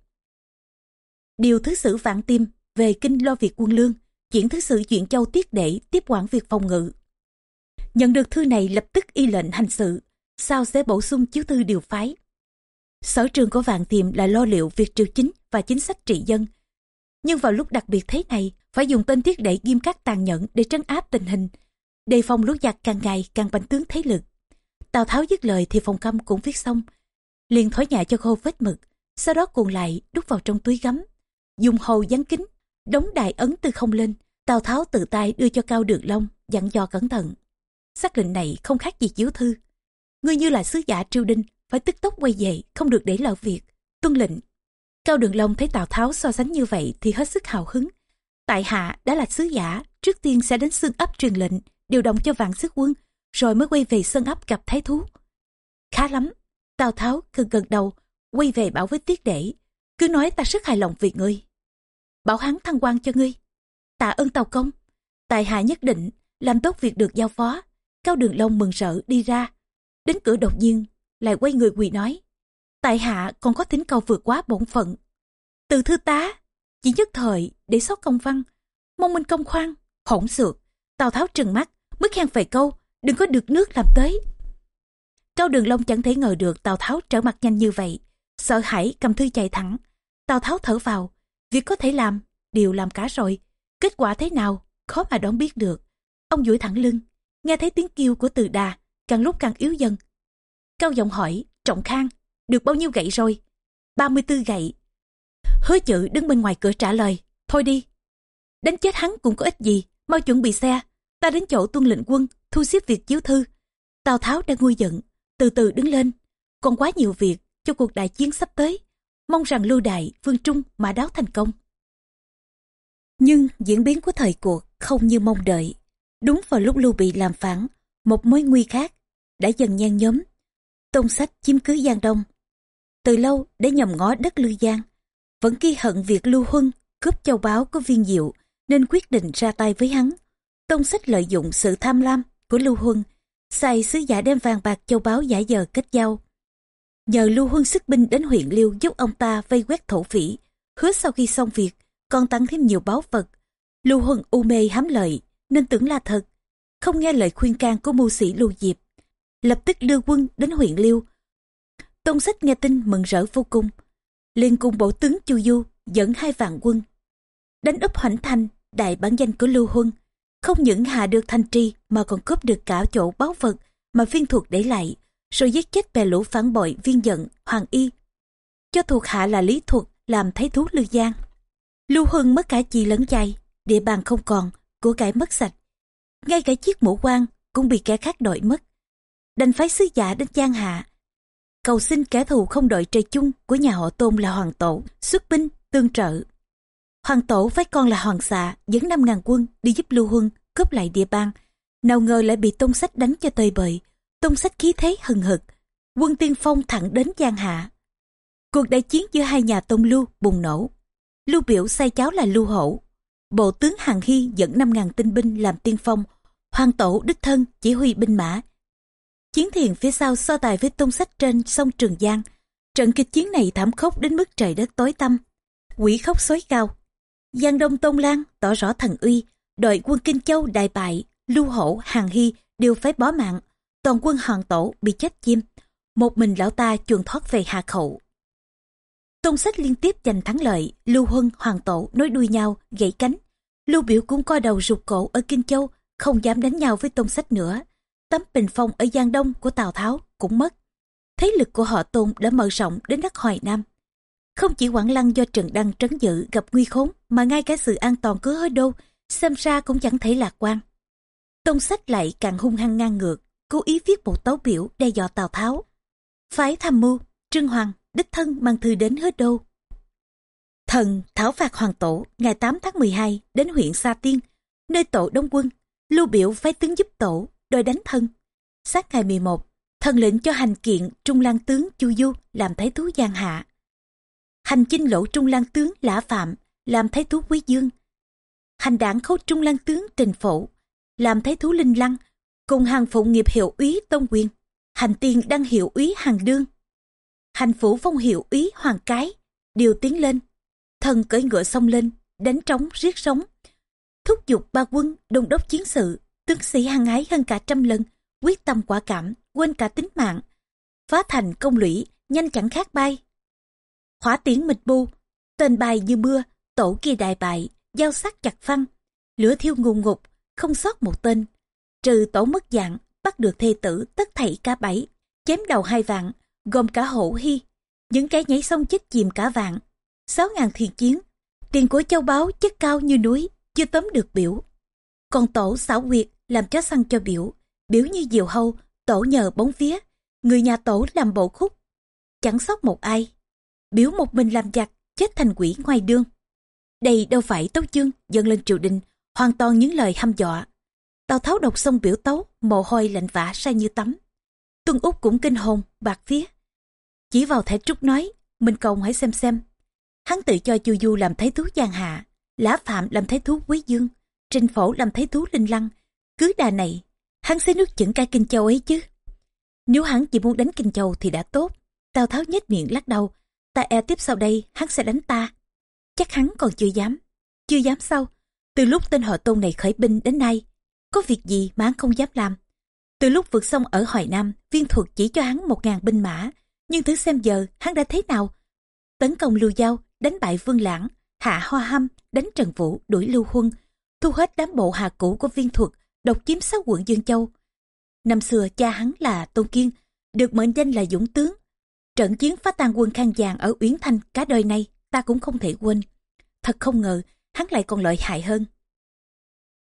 Điều thứ sử vạn tim về kinh lo việc quân lương, chuyển thứ sử chuyện Châu tiết để tiếp quản việc phòng ngự. Nhận được thư này lập tức y lệnh hành sự, sao sẽ bổ sung chiếu thư điều phái. Sở trường của vạn tiềm là lo liệu việc triều chính và chính sách trị dân. Nhưng vào lúc đặc biệt thế này, phải dùng tên thiết để nghiêm khắc tàn nhẫn để trấn áp tình hình, đề phòng lũ giặc càng ngày càng bành tướng thế lực. Tào Tháo dứt lời thì phòng câm cũng viết xong, liền thổi nhẹ cho khô vết mực, sau đó cuộn lại đút vào trong túi gấm, dùng hầu dán kính, đóng đại ấn từ không lên. Tào Tháo tự tay đưa cho Cao Đường Long, dặn dò cẩn thận. Xác lệnh này không khác gì chiếu thư. Ngươi như là sứ giả triều đình, phải tức tốc quay về, không được để lỡ việc. Tuân lệnh. Cao Đường Long thấy Tào Tháo so sánh như vậy thì hết sức hào hứng. Tại hạ đã là sứ giả, trước tiên sẽ đến xương ấp truyền lệnh, điều động cho vạn sức quân, rồi mới quay về sân ấp gặp thái thú. Khá lắm, Tào Tháo gần gần đầu, quay về bảo với tiết để. cứ nói ta rất hài lòng vì ngươi. Bảo hắn thăng quan cho ngươi. Tạ ơn tàu công. tại hạ nhất định, làm tốt việc được giao phó. Cao đường long mừng rỡ đi ra. Đến cửa đột nhiên, lại quay người quỳ nói. Tại hạ còn có tính cầu vượt quá bổn phận. Từ thư tá, chỉ nhất thời để sót công văn. Mong minh công khoan, hỗn xược. Tào Tháo trừng mắt, mới khen vài câu, đừng có được nước làm tới. Cao Đường Long chẳng thể ngờ được Tào Tháo trở mặt nhanh như vậy. Sợ hãi cầm thư chạy thẳng. Tào Tháo thở vào. Việc có thể làm, đều làm cả rồi. Kết quả thế nào, khó mà đoán biết được. Ông duỗi thẳng lưng, nghe thấy tiếng kêu của từ đà, càng lúc càng yếu dần. Cao giọng hỏi, trọng khang, được bao nhiêu gậy rồi? 34 gậy. Hứa chữ đứng bên ngoài cửa trả lời, thôi đi. Đánh chết hắn cũng có ích gì, mau chuẩn bị xe. Ta đến chỗ tuân lệnh quân, thu xếp việc chiếu thư. Tào Tháo đang nguôi giận, từ từ đứng lên. Còn quá nhiều việc cho cuộc đại chiến sắp tới. Mong rằng lưu đại, vương trung mà đáo thành công. Nhưng diễn biến của thời cuộc không như mong đợi. Đúng vào lúc Lưu Bị làm phản, một mối nguy khác đã dần nhen nhóm. Tôn sách chiếm cứ Giang Đông. Từ lâu đã nhầm ngó đất Lưu Giang, vẫn ghi hận việc Lưu Huân cướp châu báu của viên diệu nên quyết định ra tay với hắn. Tôn sách lợi dụng sự tham lam của Lưu Huân, sai sứ giả đem vàng bạc châu báu giả giờ kết giao. Nhờ Lưu Huân sức binh đến huyện Liêu giúp ông ta vây quét thổ phỉ, hứa sau khi xong việc, còn tăng thêm nhiều báu vật. Lưu Huân u mê hám lợi, nên tưởng là thật, không nghe lời khuyên can của mưu sĩ Lưu Diệp. Lập tức đưa quân đến huyện Liêu. Tôn sách nghe tin mừng rỡ vô cùng, liền cùng bộ tướng Chu Du dẫn hai vạn quân. Đánh úp hoành thành, đại bản danh của Lưu Huân, không những hạ được thanh tri mà còn cướp được cả chỗ báu vật mà viên thuật để lại, rồi giết chết bè lũ phản bội viên giận, hoàng y. Cho thuộc hạ là lý thuật làm thấy thú lưu giang. Lưu Huân mất cả chi lẫn chay, địa bàn không còn, của cải mất sạch. Ngay cả chiếc mũ quan cũng bị kẻ khác đội mất. Đành phái sứ giả đến Giang Hạ. Cầu xin kẻ thù không đội trời chung của nhà họ tôn là Hoàng Tổ, xuất binh, tương trợ. Hoàng Tổ với con là Hoàng Xạ dẫn 5.000 quân đi giúp Lưu Huân cướp lại địa bàn. Nào ngờ lại bị Tôn Sách đánh cho tơi bời. Tôn Sách khí thế hừng hực. Quân tiên phong thẳng đến Giang Hạ. Cuộc đại chiến giữa hai nhà Tôn Lưu bùng nổ. Lưu biểu sai cháu là Lưu Hổ. Bộ tướng Hàng Hy dẫn 5.000 tinh binh làm tiên phong. Hoàng Tổ đích thân chỉ huy binh mã. Chiến thiền phía sau so tài với Tôn Sách trên sông Trường Giang. Trận kịch chiến này thảm khốc đến mức trời đất tối tăm. Quỷ khóc xối cao, Giang Đông Tôn Lan tỏ rõ thần uy, đội quân Kinh Châu đại bại, Lưu Hổ, Hàng Hy đều phải bó mạng. Toàn quân Hoàng Tổ bị chết chim, một mình lão ta chuồn thoát về Hà Khẩu. Tôn sách liên tiếp giành thắng lợi, Lưu Huân, Hoàng Tổ nối đuôi nhau, gãy cánh. Lưu Biểu cũng co đầu rụt cổ ở Kinh Châu, không dám đánh nhau với Tôn sách nữa. Tấm bình phong ở Giang Đông của Tào Tháo cũng mất. Thế lực của họ Tôn đã mở rộng đến đất Hoài Nam. Không chỉ Quảng Lăng do Trần Đăng trấn giữ gặp nguy khốn, mà ngay cả sự an toàn của hối đô, xem ra cũng chẳng thể lạc quan. Tôn sách lại càng hung hăng ngang ngược, cố ý viết một tấu biểu đe dọa Tào Tháo. Phái tham mưu, Trương Hoàng, đích thân mang thư đến hứa đô. Thần thảo phạt hoàng tổ ngày 8 tháng 12 đến huyện Sa Tiên, nơi tổ đông quân, lưu biểu phái tướng giúp tổ, đòi đánh thân. Sát ngày 11, thần lệnh cho hành kiện Trung lang tướng Chu Du làm thái thú Giang Hạ. Hành chinh lộ trung lang tướng lã phạm làm thái thú quý dương. Hành đảng khấu trung lang tướng trình phổ làm thái thú linh lăng cùng hàng phụ nghiệp hiệu úy tôn quyền. Hành tiên đăng hiệu úy hàng đương. Hành phủ phong hiệu úy hoàng cái điều tiến lên thần cưỡi ngựa xông lên, đánh trống riết sống thúc giục ba quân, đôn đốc chiến sự, tướng sĩ hăng ái hơn cả trăm lần, quyết tâm quả cảm, quên cả tính mạng. Phá thành công lũy, nhanh chẳng khác bay. Hỏa tiễn mịch bu tên bài như mưa, tổ kia đại bại, giao sắc chặt phăng. Lửa thiêu ngùn ngục, không sót một tên. Trừ tổ mất dạng, bắt được thê tử, tất thảy cả bảy, chém đầu hai vạn, gồm cả hổ hy những cái nhảy sông chết chìm cả vạn sáu ngàn thiền chiến. Tiền của châu báu chất cao như núi, chưa tóm được biểu. Còn tổ xảo quyệt làm chó săn cho biểu. Biểu như diều hâu, tổ nhờ bóng vía. Người nhà tổ làm bộ khúc. Chẳng sót một ai. Biểu một mình làm giặc, chết thành quỷ ngoài đương đây đâu phải tấu chương, dâng lên triều đình, hoàn toàn những lời hăm dọa. Tào tháo đọc xong biểu tấu, mồ hôi lạnh vã ra như tắm. Tuân úc cũng kinh hồn, bạc phía chỉ vào thẻ trúc nói, minh công hãy xem xem. Hắn tự cho Chu Du làm thái thú giang hạ, Lã Phạm làm thái thú Quý Dương, Trình Phổ làm thái thú Linh Lăng. Cứ đà này, hắn sẽ nuốt chửng cả Kinh Châu ấy chứ. Nếu hắn chỉ muốn đánh Kinh Châu thì đã tốt. Tào Tháo nhếch miệng lắc đầu. Ta e tiếp sau đây hắn sẽ đánh ta. Chắc hắn còn chưa dám. Chưa dám sao? Từ lúc tên họ tôn này khởi binh đến nay, có việc gì mà hắn không dám làm. Từ lúc vượt sông ở Hoài Nam, viên thuật chỉ cho hắn một ngàn binh mã. Nhưng thử xem giờ hắn đã thế nào. Tấn công Lưu Giao, đánh bại Vương Lãng, hạ Hoa Hâm, đánh Trần Vũ, đuổi Lưu Huân, thu hết đám bộ hạ cũ của viên thuật, độc chiếm sáu quận Dương Châu. Năm xưa cha hắn là Tôn Kiên, được mệnh danh là Dũng Tướng. Trận chiến phá tan quân Khang Giang ở Uyển Thanh cả đời này ta cũng không thể quên. Thật không ngờ, hắn lại còn lợi hại hơn.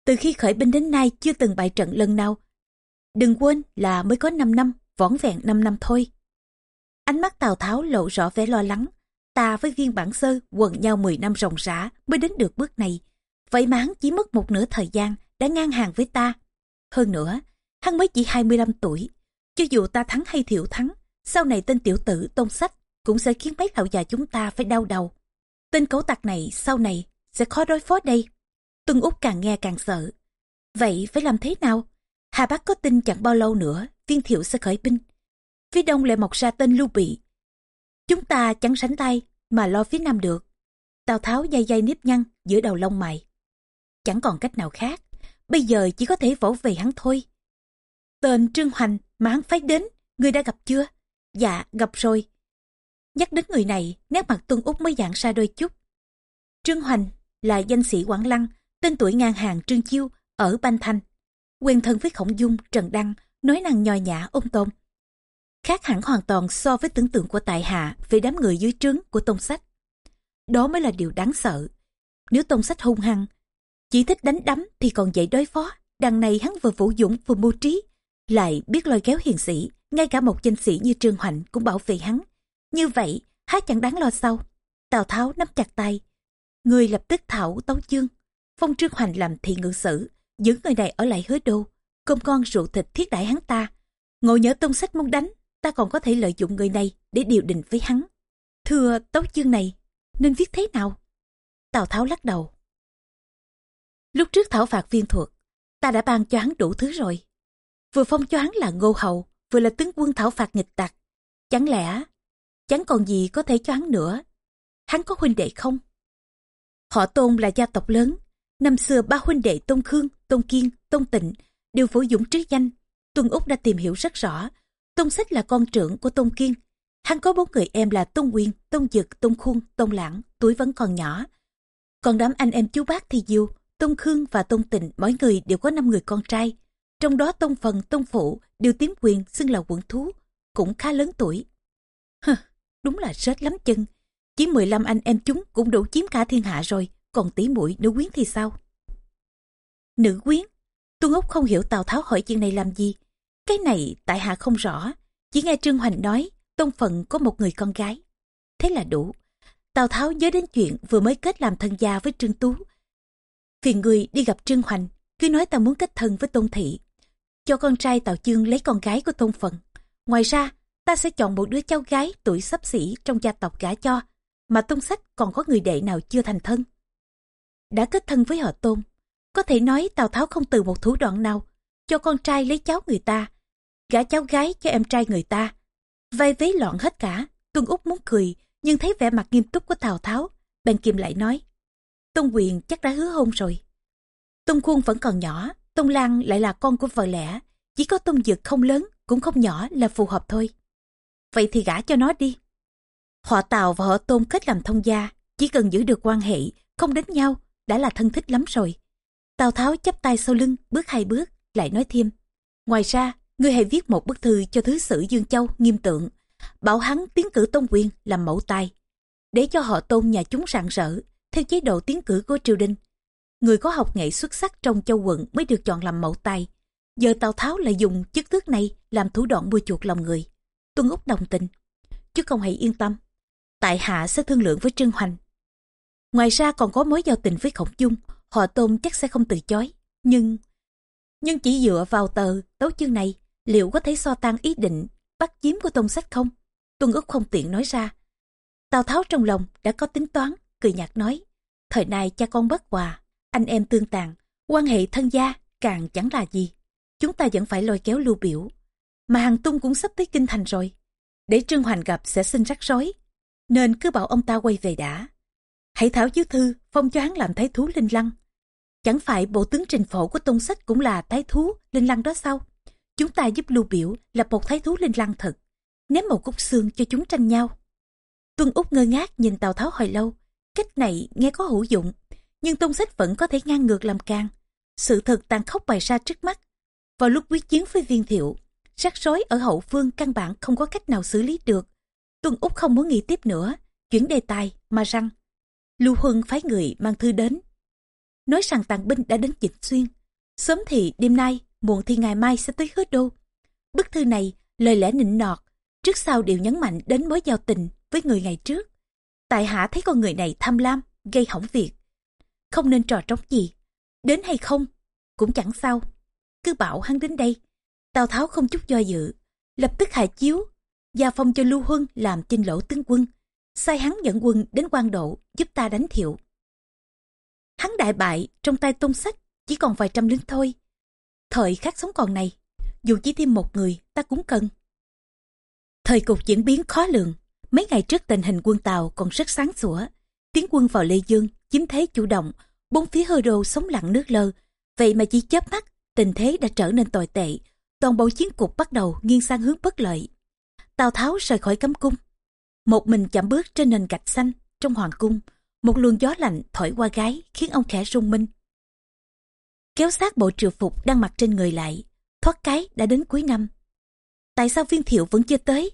Từ khi khởi binh đến nay chưa từng bại trận lần nào. Đừng quên là mới có 5 năm, vỏn vẹn 5 năm thôi. Ánh mắt Tào Tháo lộ rõ vẻ lo lắng. Ta với viên bản sơ quần nhau 10 năm ròng rã mới đến được bước này. Vậy mà hắn chỉ mất một nửa thời gian đã ngang hàng với ta. Hơn nữa, hắn mới chỉ 25 tuổi. Cho dù ta thắng hay thiểu thắng, sau này tên tiểu tử tôn sách cũng sẽ khiến mấy lão già chúng ta phải đau đầu. Tên cấu tặc này sau này sẽ khó đối phó đây. Tuân Úc càng nghe càng sợ. Vậy phải làm thế nào? Hà Bắc có tin chẳng bao lâu nữa, viên thiệu sẽ khởi binh. Phía đông lại mọc ra tên Lưu Bị. Chúng ta chẳng sánh tay mà lo phía nam được. Tào Tháo dây dây nếp nhăn giữa đầu lông mày. Chẳng còn cách nào khác, bây giờ chỉ có thể vỗ về hắn thôi. Tên Trương Hoành mà hắn phái đến, người đã gặp chưa? Dạ, gặp rồi. Nhắc đến người này, nét mặt Tuân Úc mới dạng ra đôi chút. Trương Hoành là danh sĩ Quảng Lăng, tên tuổi ngang hàng Trương Chiêu ở Banh Thanh. Quen thân với Khổng Dung, Trần Đăng, nói năng nhòi nhã ôn tồn. Khác hẳn hoàn toàn so với tưởng tượng của tại hạ về đám người dưới trướng của Tôn Sách. Đó mới là điều đáng sợ. Nếu Tôn Sách hung hăng, chỉ thích đánh đấm thì còn dễ đối phó. Đằng này hắn vừa vũ dũng vừa mưu trí, lại biết lôi kéo hiền sĩ, ngay cả một danh sĩ như Trương Hoành cũng bảo vệ hắn. Như vậy, há chẳng đáng lo sao. Tào Tháo nắm chặt tay. Người lập tức thảo tấu chương. Phong Trương Hoành làm thị ngự sử, giữ người này ở lại hứa đô. Cơm con rượu thịt thiết đãi hắn ta. Ngồi nhớ tôn sách muốn đánh, ta còn có thể lợi dụng người này để điều đình với hắn. Thưa tấu chương này, nên viết thế nào? Tào Tháo lắc đầu. Lúc trước thảo phạt viên thuật, ta đã ban cho hắn đủ thứ rồi. Vừa phong cho hắn là ngô hầu, vừa là tướng quân thảo phạt nghịch tặc. Chẳng lẽ, chẳng còn gì có thể cho hắn nữa. Hắn có huynh đệ không? Họ tôn là gia tộc lớn. Năm xưa ba huynh đệ Tôn Khương, Tôn Kiên, Tôn Tịnh đều phổ dũng trí danh. Tuân Úc đã tìm hiểu rất rõ. Tôn Sách là con trưởng của Tôn Kiên. Hắn có bốn người em là Tôn Nguyên, Tôn Dực, Tôn Khuôn, Tôn Lãng, tuổi vẫn còn nhỏ. Còn đám anh em chú bác thì Diêu, Tôn Khương và Tôn Tịnh mỗi người đều có năm người con trai. Trong đó Tôn Phần, Tôn Phụ đều tiếm quyền xưng là quận thú, cũng khá lớn tuổi. Hừ, đúng là rết lắm chân. Chỉ 15 anh em chúng cũng đủ chiếm cả thiên hạ rồi, còn tỷ muội nữ quyến thì sao? Nữ quyến? Tuân Úc không hiểu Tào Tháo hỏi chuyện này làm gì. Cái này tại hạ không rõ, chỉ nghe Trương Hoành nói Tôn Phận có một người con gái. Thế là đủ. Tào Tháo nhớ đến chuyện vừa mới kết làm thân gia với Trương Tú. Phiền người đi gặp Trương Hoành, cứ nói ta muốn kết thân với Tôn Thị. Cho con trai Tào Chương lấy con gái của Tôn Phận. Ngoài ra, ta sẽ chọn một đứa cháu gái tuổi sắp xỉ trong gia tộc gả cho, mà Tôn Sách còn có người đệ nào chưa thành thân. Đã kết thân với họ Tôn, có thể nói Tào Tháo không từ một thủ đoạn nào, cho con trai lấy cháu người ta, gả cháu gái cho em trai người ta. Vai vế loạn hết cả, Tuân Úc muốn cười, nhưng thấy vẻ mặt nghiêm túc của Tào Tháo, bèn kìm lại nói. Tôn Quyền chắc đã hứa hôn rồi. Tôn Khuôn vẫn còn nhỏ, Tôn Lan lại là con của vợ lẽ, chỉ có Tôn Dực không lớn, cũng không nhỏ là phù hợp thôi. Vậy thì gả cho nó đi. Họ Tào và họ Tôn kết làm thông gia, chỉ cần giữ được quan hệ, không đến nhau, đã là thân thích lắm rồi. Tào Tháo chắp tay sau lưng, bước hai bước, lại nói thêm. Ngoài ra, ngươi hãy viết một bức thư cho Thứ sử Dương Châu nghiêm tượng, bảo hắn tiến cử Tôn Quyền làm mẫu tài, để cho họ tôn nhà chúng rạng rỡ, theo chế độ tiến cử của triều đình. Người có học nghệ xuất sắc trong châu quận mới được chọn làm mẫu tài. Giờ Tào Tháo lại dùng chức tước này làm thủ đoạn mua chuộc lòng người. Tuân Úc đồng tình, chứ không hãy yên tâm. Tại hạ sẽ thương lượng với Trương Hoành. Ngoài ra còn có mối giao tình với Khổng Dung, họ tôn chắc sẽ không từ chối. Nhưng, nhưng chỉ dựa vào tờ tấu chương này, liệu có thể so tan ý định bắt chiếm của tôn sách không? Tuân ước không tiện nói ra. Tào Tháo trong lòng đã có tính toán, cười nhạt nói. Thời nay cha con bất hòa, anh em tương tàn, quan hệ thân gia càng chẳng là gì. Chúng ta vẫn phải lôi kéo lưu biểu. Mà hàng tung cũng sắp tới kinh thành rồi. Để Trương Hoành gặp sẽ sinh rắc rối. Nên cứ bảo ông ta quay về đã. Hãy thảo chiếu thư, phong cho hắn làm thái thú linh lăng. Chẳng phải bộ tướng trình phổ của tôn sách cũng là thái thú linh lăng đó sao? Chúng ta giúp lưu biểu lập một thái thú linh lăng thật. Ném một cúc xương cho chúng tranh nhau. Tuân Úc ngơ ngác nhìn Tào Tháo hồi lâu. Cách này nghe có hữu dụng. Nhưng tôn sách vẫn có thể ngang ngược làm can. Sự thật tàn khốc bày ra trước mắt. Vào lúc quyết chiến với viên thiệu, rắc rối ở hậu phương căn bản không có cách nào xử lý được. Tuân Úc không muốn nghĩ tiếp nữa, chuyển đề tài mà rằng Lưu Huân phái người mang thư đến. Nói rằng tàn binh đã đến Dịch Xuyên. Sớm thì đêm nay, muộn thì ngày mai sẽ tới hứa đô. Bức thư này, lời lẽ nịnh nọt, trước sau đều nhấn mạnh đến mối giao tình với người ngày trước. Tại hạ thấy con người này tham lam, gây hỏng việc. Không nên trò trống gì. Đến hay không, cũng chẳng sao. Cứ bảo hắn đến đây. Tào Tháo không chút do dự, lập tức hạ chiếu, gia phong cho Lưu Huân làm chinh lỗ tướng quân sai hắn dẫn quân đến quan độ giúp ta đánh thiệu. Hắn đại bại trong tay tôn sách chỉ còn vài trăm lính thôi. Thời khắc sống còn này, dù chỉ thêm một người ta cũng cần. Thời cục diễn biến khó lường, mấy ngày trước tình hình quân Tàu còn rất sáng sủa. Tiến quân vào Lê Dương, chiếm thế chủ động, bốn phía hơ đô sống lặng nước lơ. Vậy mà chỉ chớp mắt, tình thế đã trở nên tồi tệ. Toàn bộ chiến cục bắt đầu nghiêng sang hướng bất lợi. Tào Tháo rời khỏi cấm cung, một mình chạm bước trên nền gạch xanh trong hoàng cung, một luồng gió lạnh thổi qua gái khiến ông khẽ rung minh. Kéo sát bộ triều phục đang mặc trên người lại, thoát cái đã đến cuối năm. Tại sao viên thiệu vẫn chưa tới?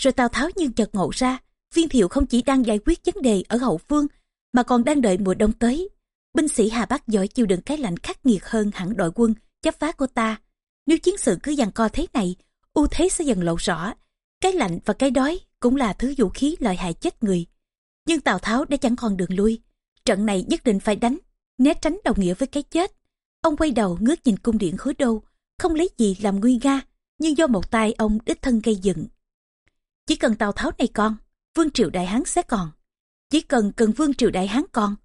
Rồi Tào Tháo nhưng chợt ngộ ra, viên thiệu không chỉ đang giải quyết vấn đề ở hậu phương, mà còn đang đợi mùa đông tới. Binh sĩ Hà Bắc giỏi chịu đựng cái lạnh khắc nghiệt hơn hẳn đội quân chấp phá của ta. Nếu chiến sự cứ giằng co thế này, ưu thế sẽ dần lộ rõ. Cái lạnh và cái đói cũng là thứ vũ khí lợi hại chết người. Nhưng Tào Tháo đã chẳng còn đường lui. Trận này nhất định phải đánh, né tránh đồng nghĩa với cái chết. Ông quay đầu ngước nhìn cung điện hứa đô, không lấy gì làm nguy nga, nhưng do một tay ông đích thân gây dựng. Chỉ cần Tào Tháo này con, Vương triều Đại Hán sẽ còn. Chỉ cần cần Vương triều Đại Hán còn,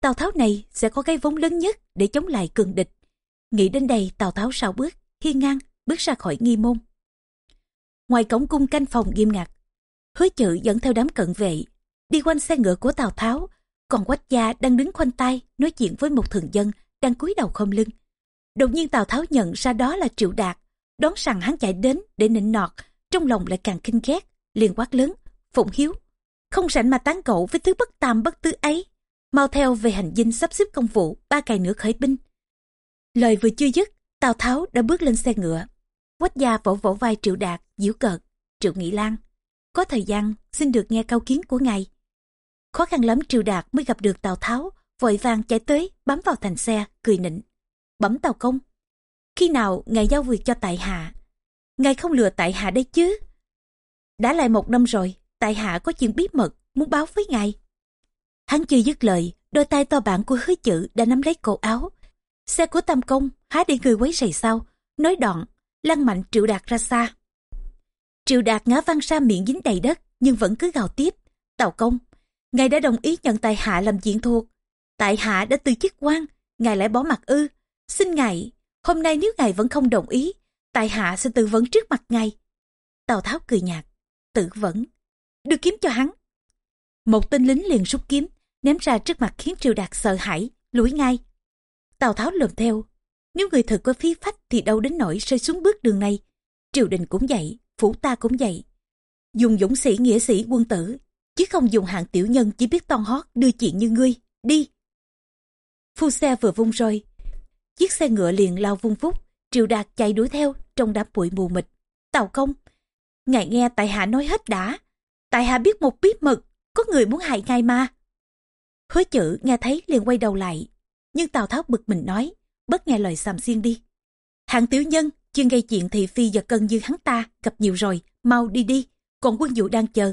Tào Tháo này sẽ có cái vốn lớn nhất để chống lại cường địch. Nghĩ đến đây Tào Tháo sao bước, hiên ngang, bước ra khỏi nghi môn. Ngoài cổng cung canh phòng nghiêm ngặt, hứa chữ dẫn theo đám cận vệ đi quanh xe ngựa của tào tháo còn quách gia đang đứng khoanh tay nói chuyện với một thường dân đang cúi đầu không lưng. Đột nhiên tào tháo nhận ra đó là triệu đạt, đón rằng hắn chạy đến để nịnh nọt, trong lòng lại càng kinh ghét liền quát lớn, phụng hiếu, không rảnh mà tán cậu với thứ bất tam bất tứ ấy, mau theo về hành dinh sắp xếp công vụ, ba ngày nữa khởi binh. Lời vừa chưa dứt, tào tháo đã bước lên xe ngựa. Quách gia vỗ vỗ vai triệu đạt, giễu cợt, triệu nghị lan, có thời gian, xin được nghe cao kiến của ngài. Khó khăn lắm Triệu đạt mới gặp được tào tháo vội vàng chạy tới bám vào thành xe cười nịnh. Bấm tàu công. Khi nào ngài giao việc cho tại hạ? Ngài không lừa tại hạ đấy chứ. Đã lại một năm rồi tại hạ có chuyện bí mật muốn báo với ngài. Hắn chưa dứt lời đôi tay to bản của hứa chữ đã nắm lấy cổ áo. Xe của tam công há để người quấy rầy sau nói đoạn lăn mạnh triệu đạt ra xa. Triệu Đạt ngã văng ra miệng dính đầy đất, nhưng vẫn cứ gào tiếp. Tào công, ngài đã đồng ý nhận tài hạ làm diện thuộc. Tại hạ đã từ chức quan, ngài lại bỏ mặt ư. Xin ngài, hôm nay nếu ngài vẫn không đồng ý, tại hạ sẽ tự vấn trước mặt ngài. Tào Tháo cười nhạt, tự vấn. Đưa kiếm cho hắn. Một tên lính liền rút kiếm, ném ra trước mặt khiến Triều Đạt sợ hãi, lùi ngay. Tào Tháo lùm theo. Nếu người thật có phí phách thì đâu đến nỗi rơi xuống bước đường này. Triều đình cũng vậy, phủ ta cũng vậy. Dùng dũng sĩ nghĩa sĩ quân tử, chứ không dùng hạng tiểu nhân chỉ biết ton hót đưa chuyện như ngươi, đi. Phu xe vừa vung roi, chiếc xe ngựa liền lao vung vút, triều đạt chạy đuổi theo trong đám bụi mù mịt. Tàu công, ngài nghe tại hạ nói hết đã, tại hạ biết một bí mật, có người muốn hại ngài mà. Hứa chữ nghe thấy liền quay đầu lại, nhưng Tào Tháo bực mình nói, bất nghe lời xàm xiên đi. Hạng tiểu nhân chuyên gây chuyện thị phi và cân như hắn ta gặp nhiều rồi mau đi đi còn quân vụ đang chờ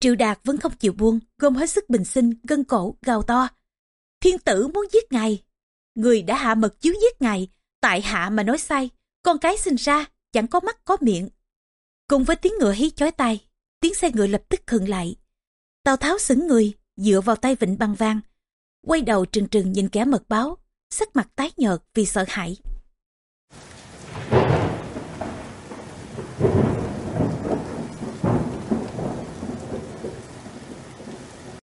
triệu đạt vẫn không chịu buông gom hết sức bình sinh gân cổ gào to thiên tử muốn giết ngài. Người đã hạ mật chiếu giết ngài. Tại hạ mà nói sai con cái sinh ra chẳng có mắt có miệng. Cùng với tiếng ngựa hí chói tai tiếng xe ngựa lập tức khựng lại. Tào Tháo sững người, dựa vào tay vịnh băng vang, quay đầu trừng trừng nhìn kẻ mật báo, sắc mặt tái nhợt vì sợ hãi.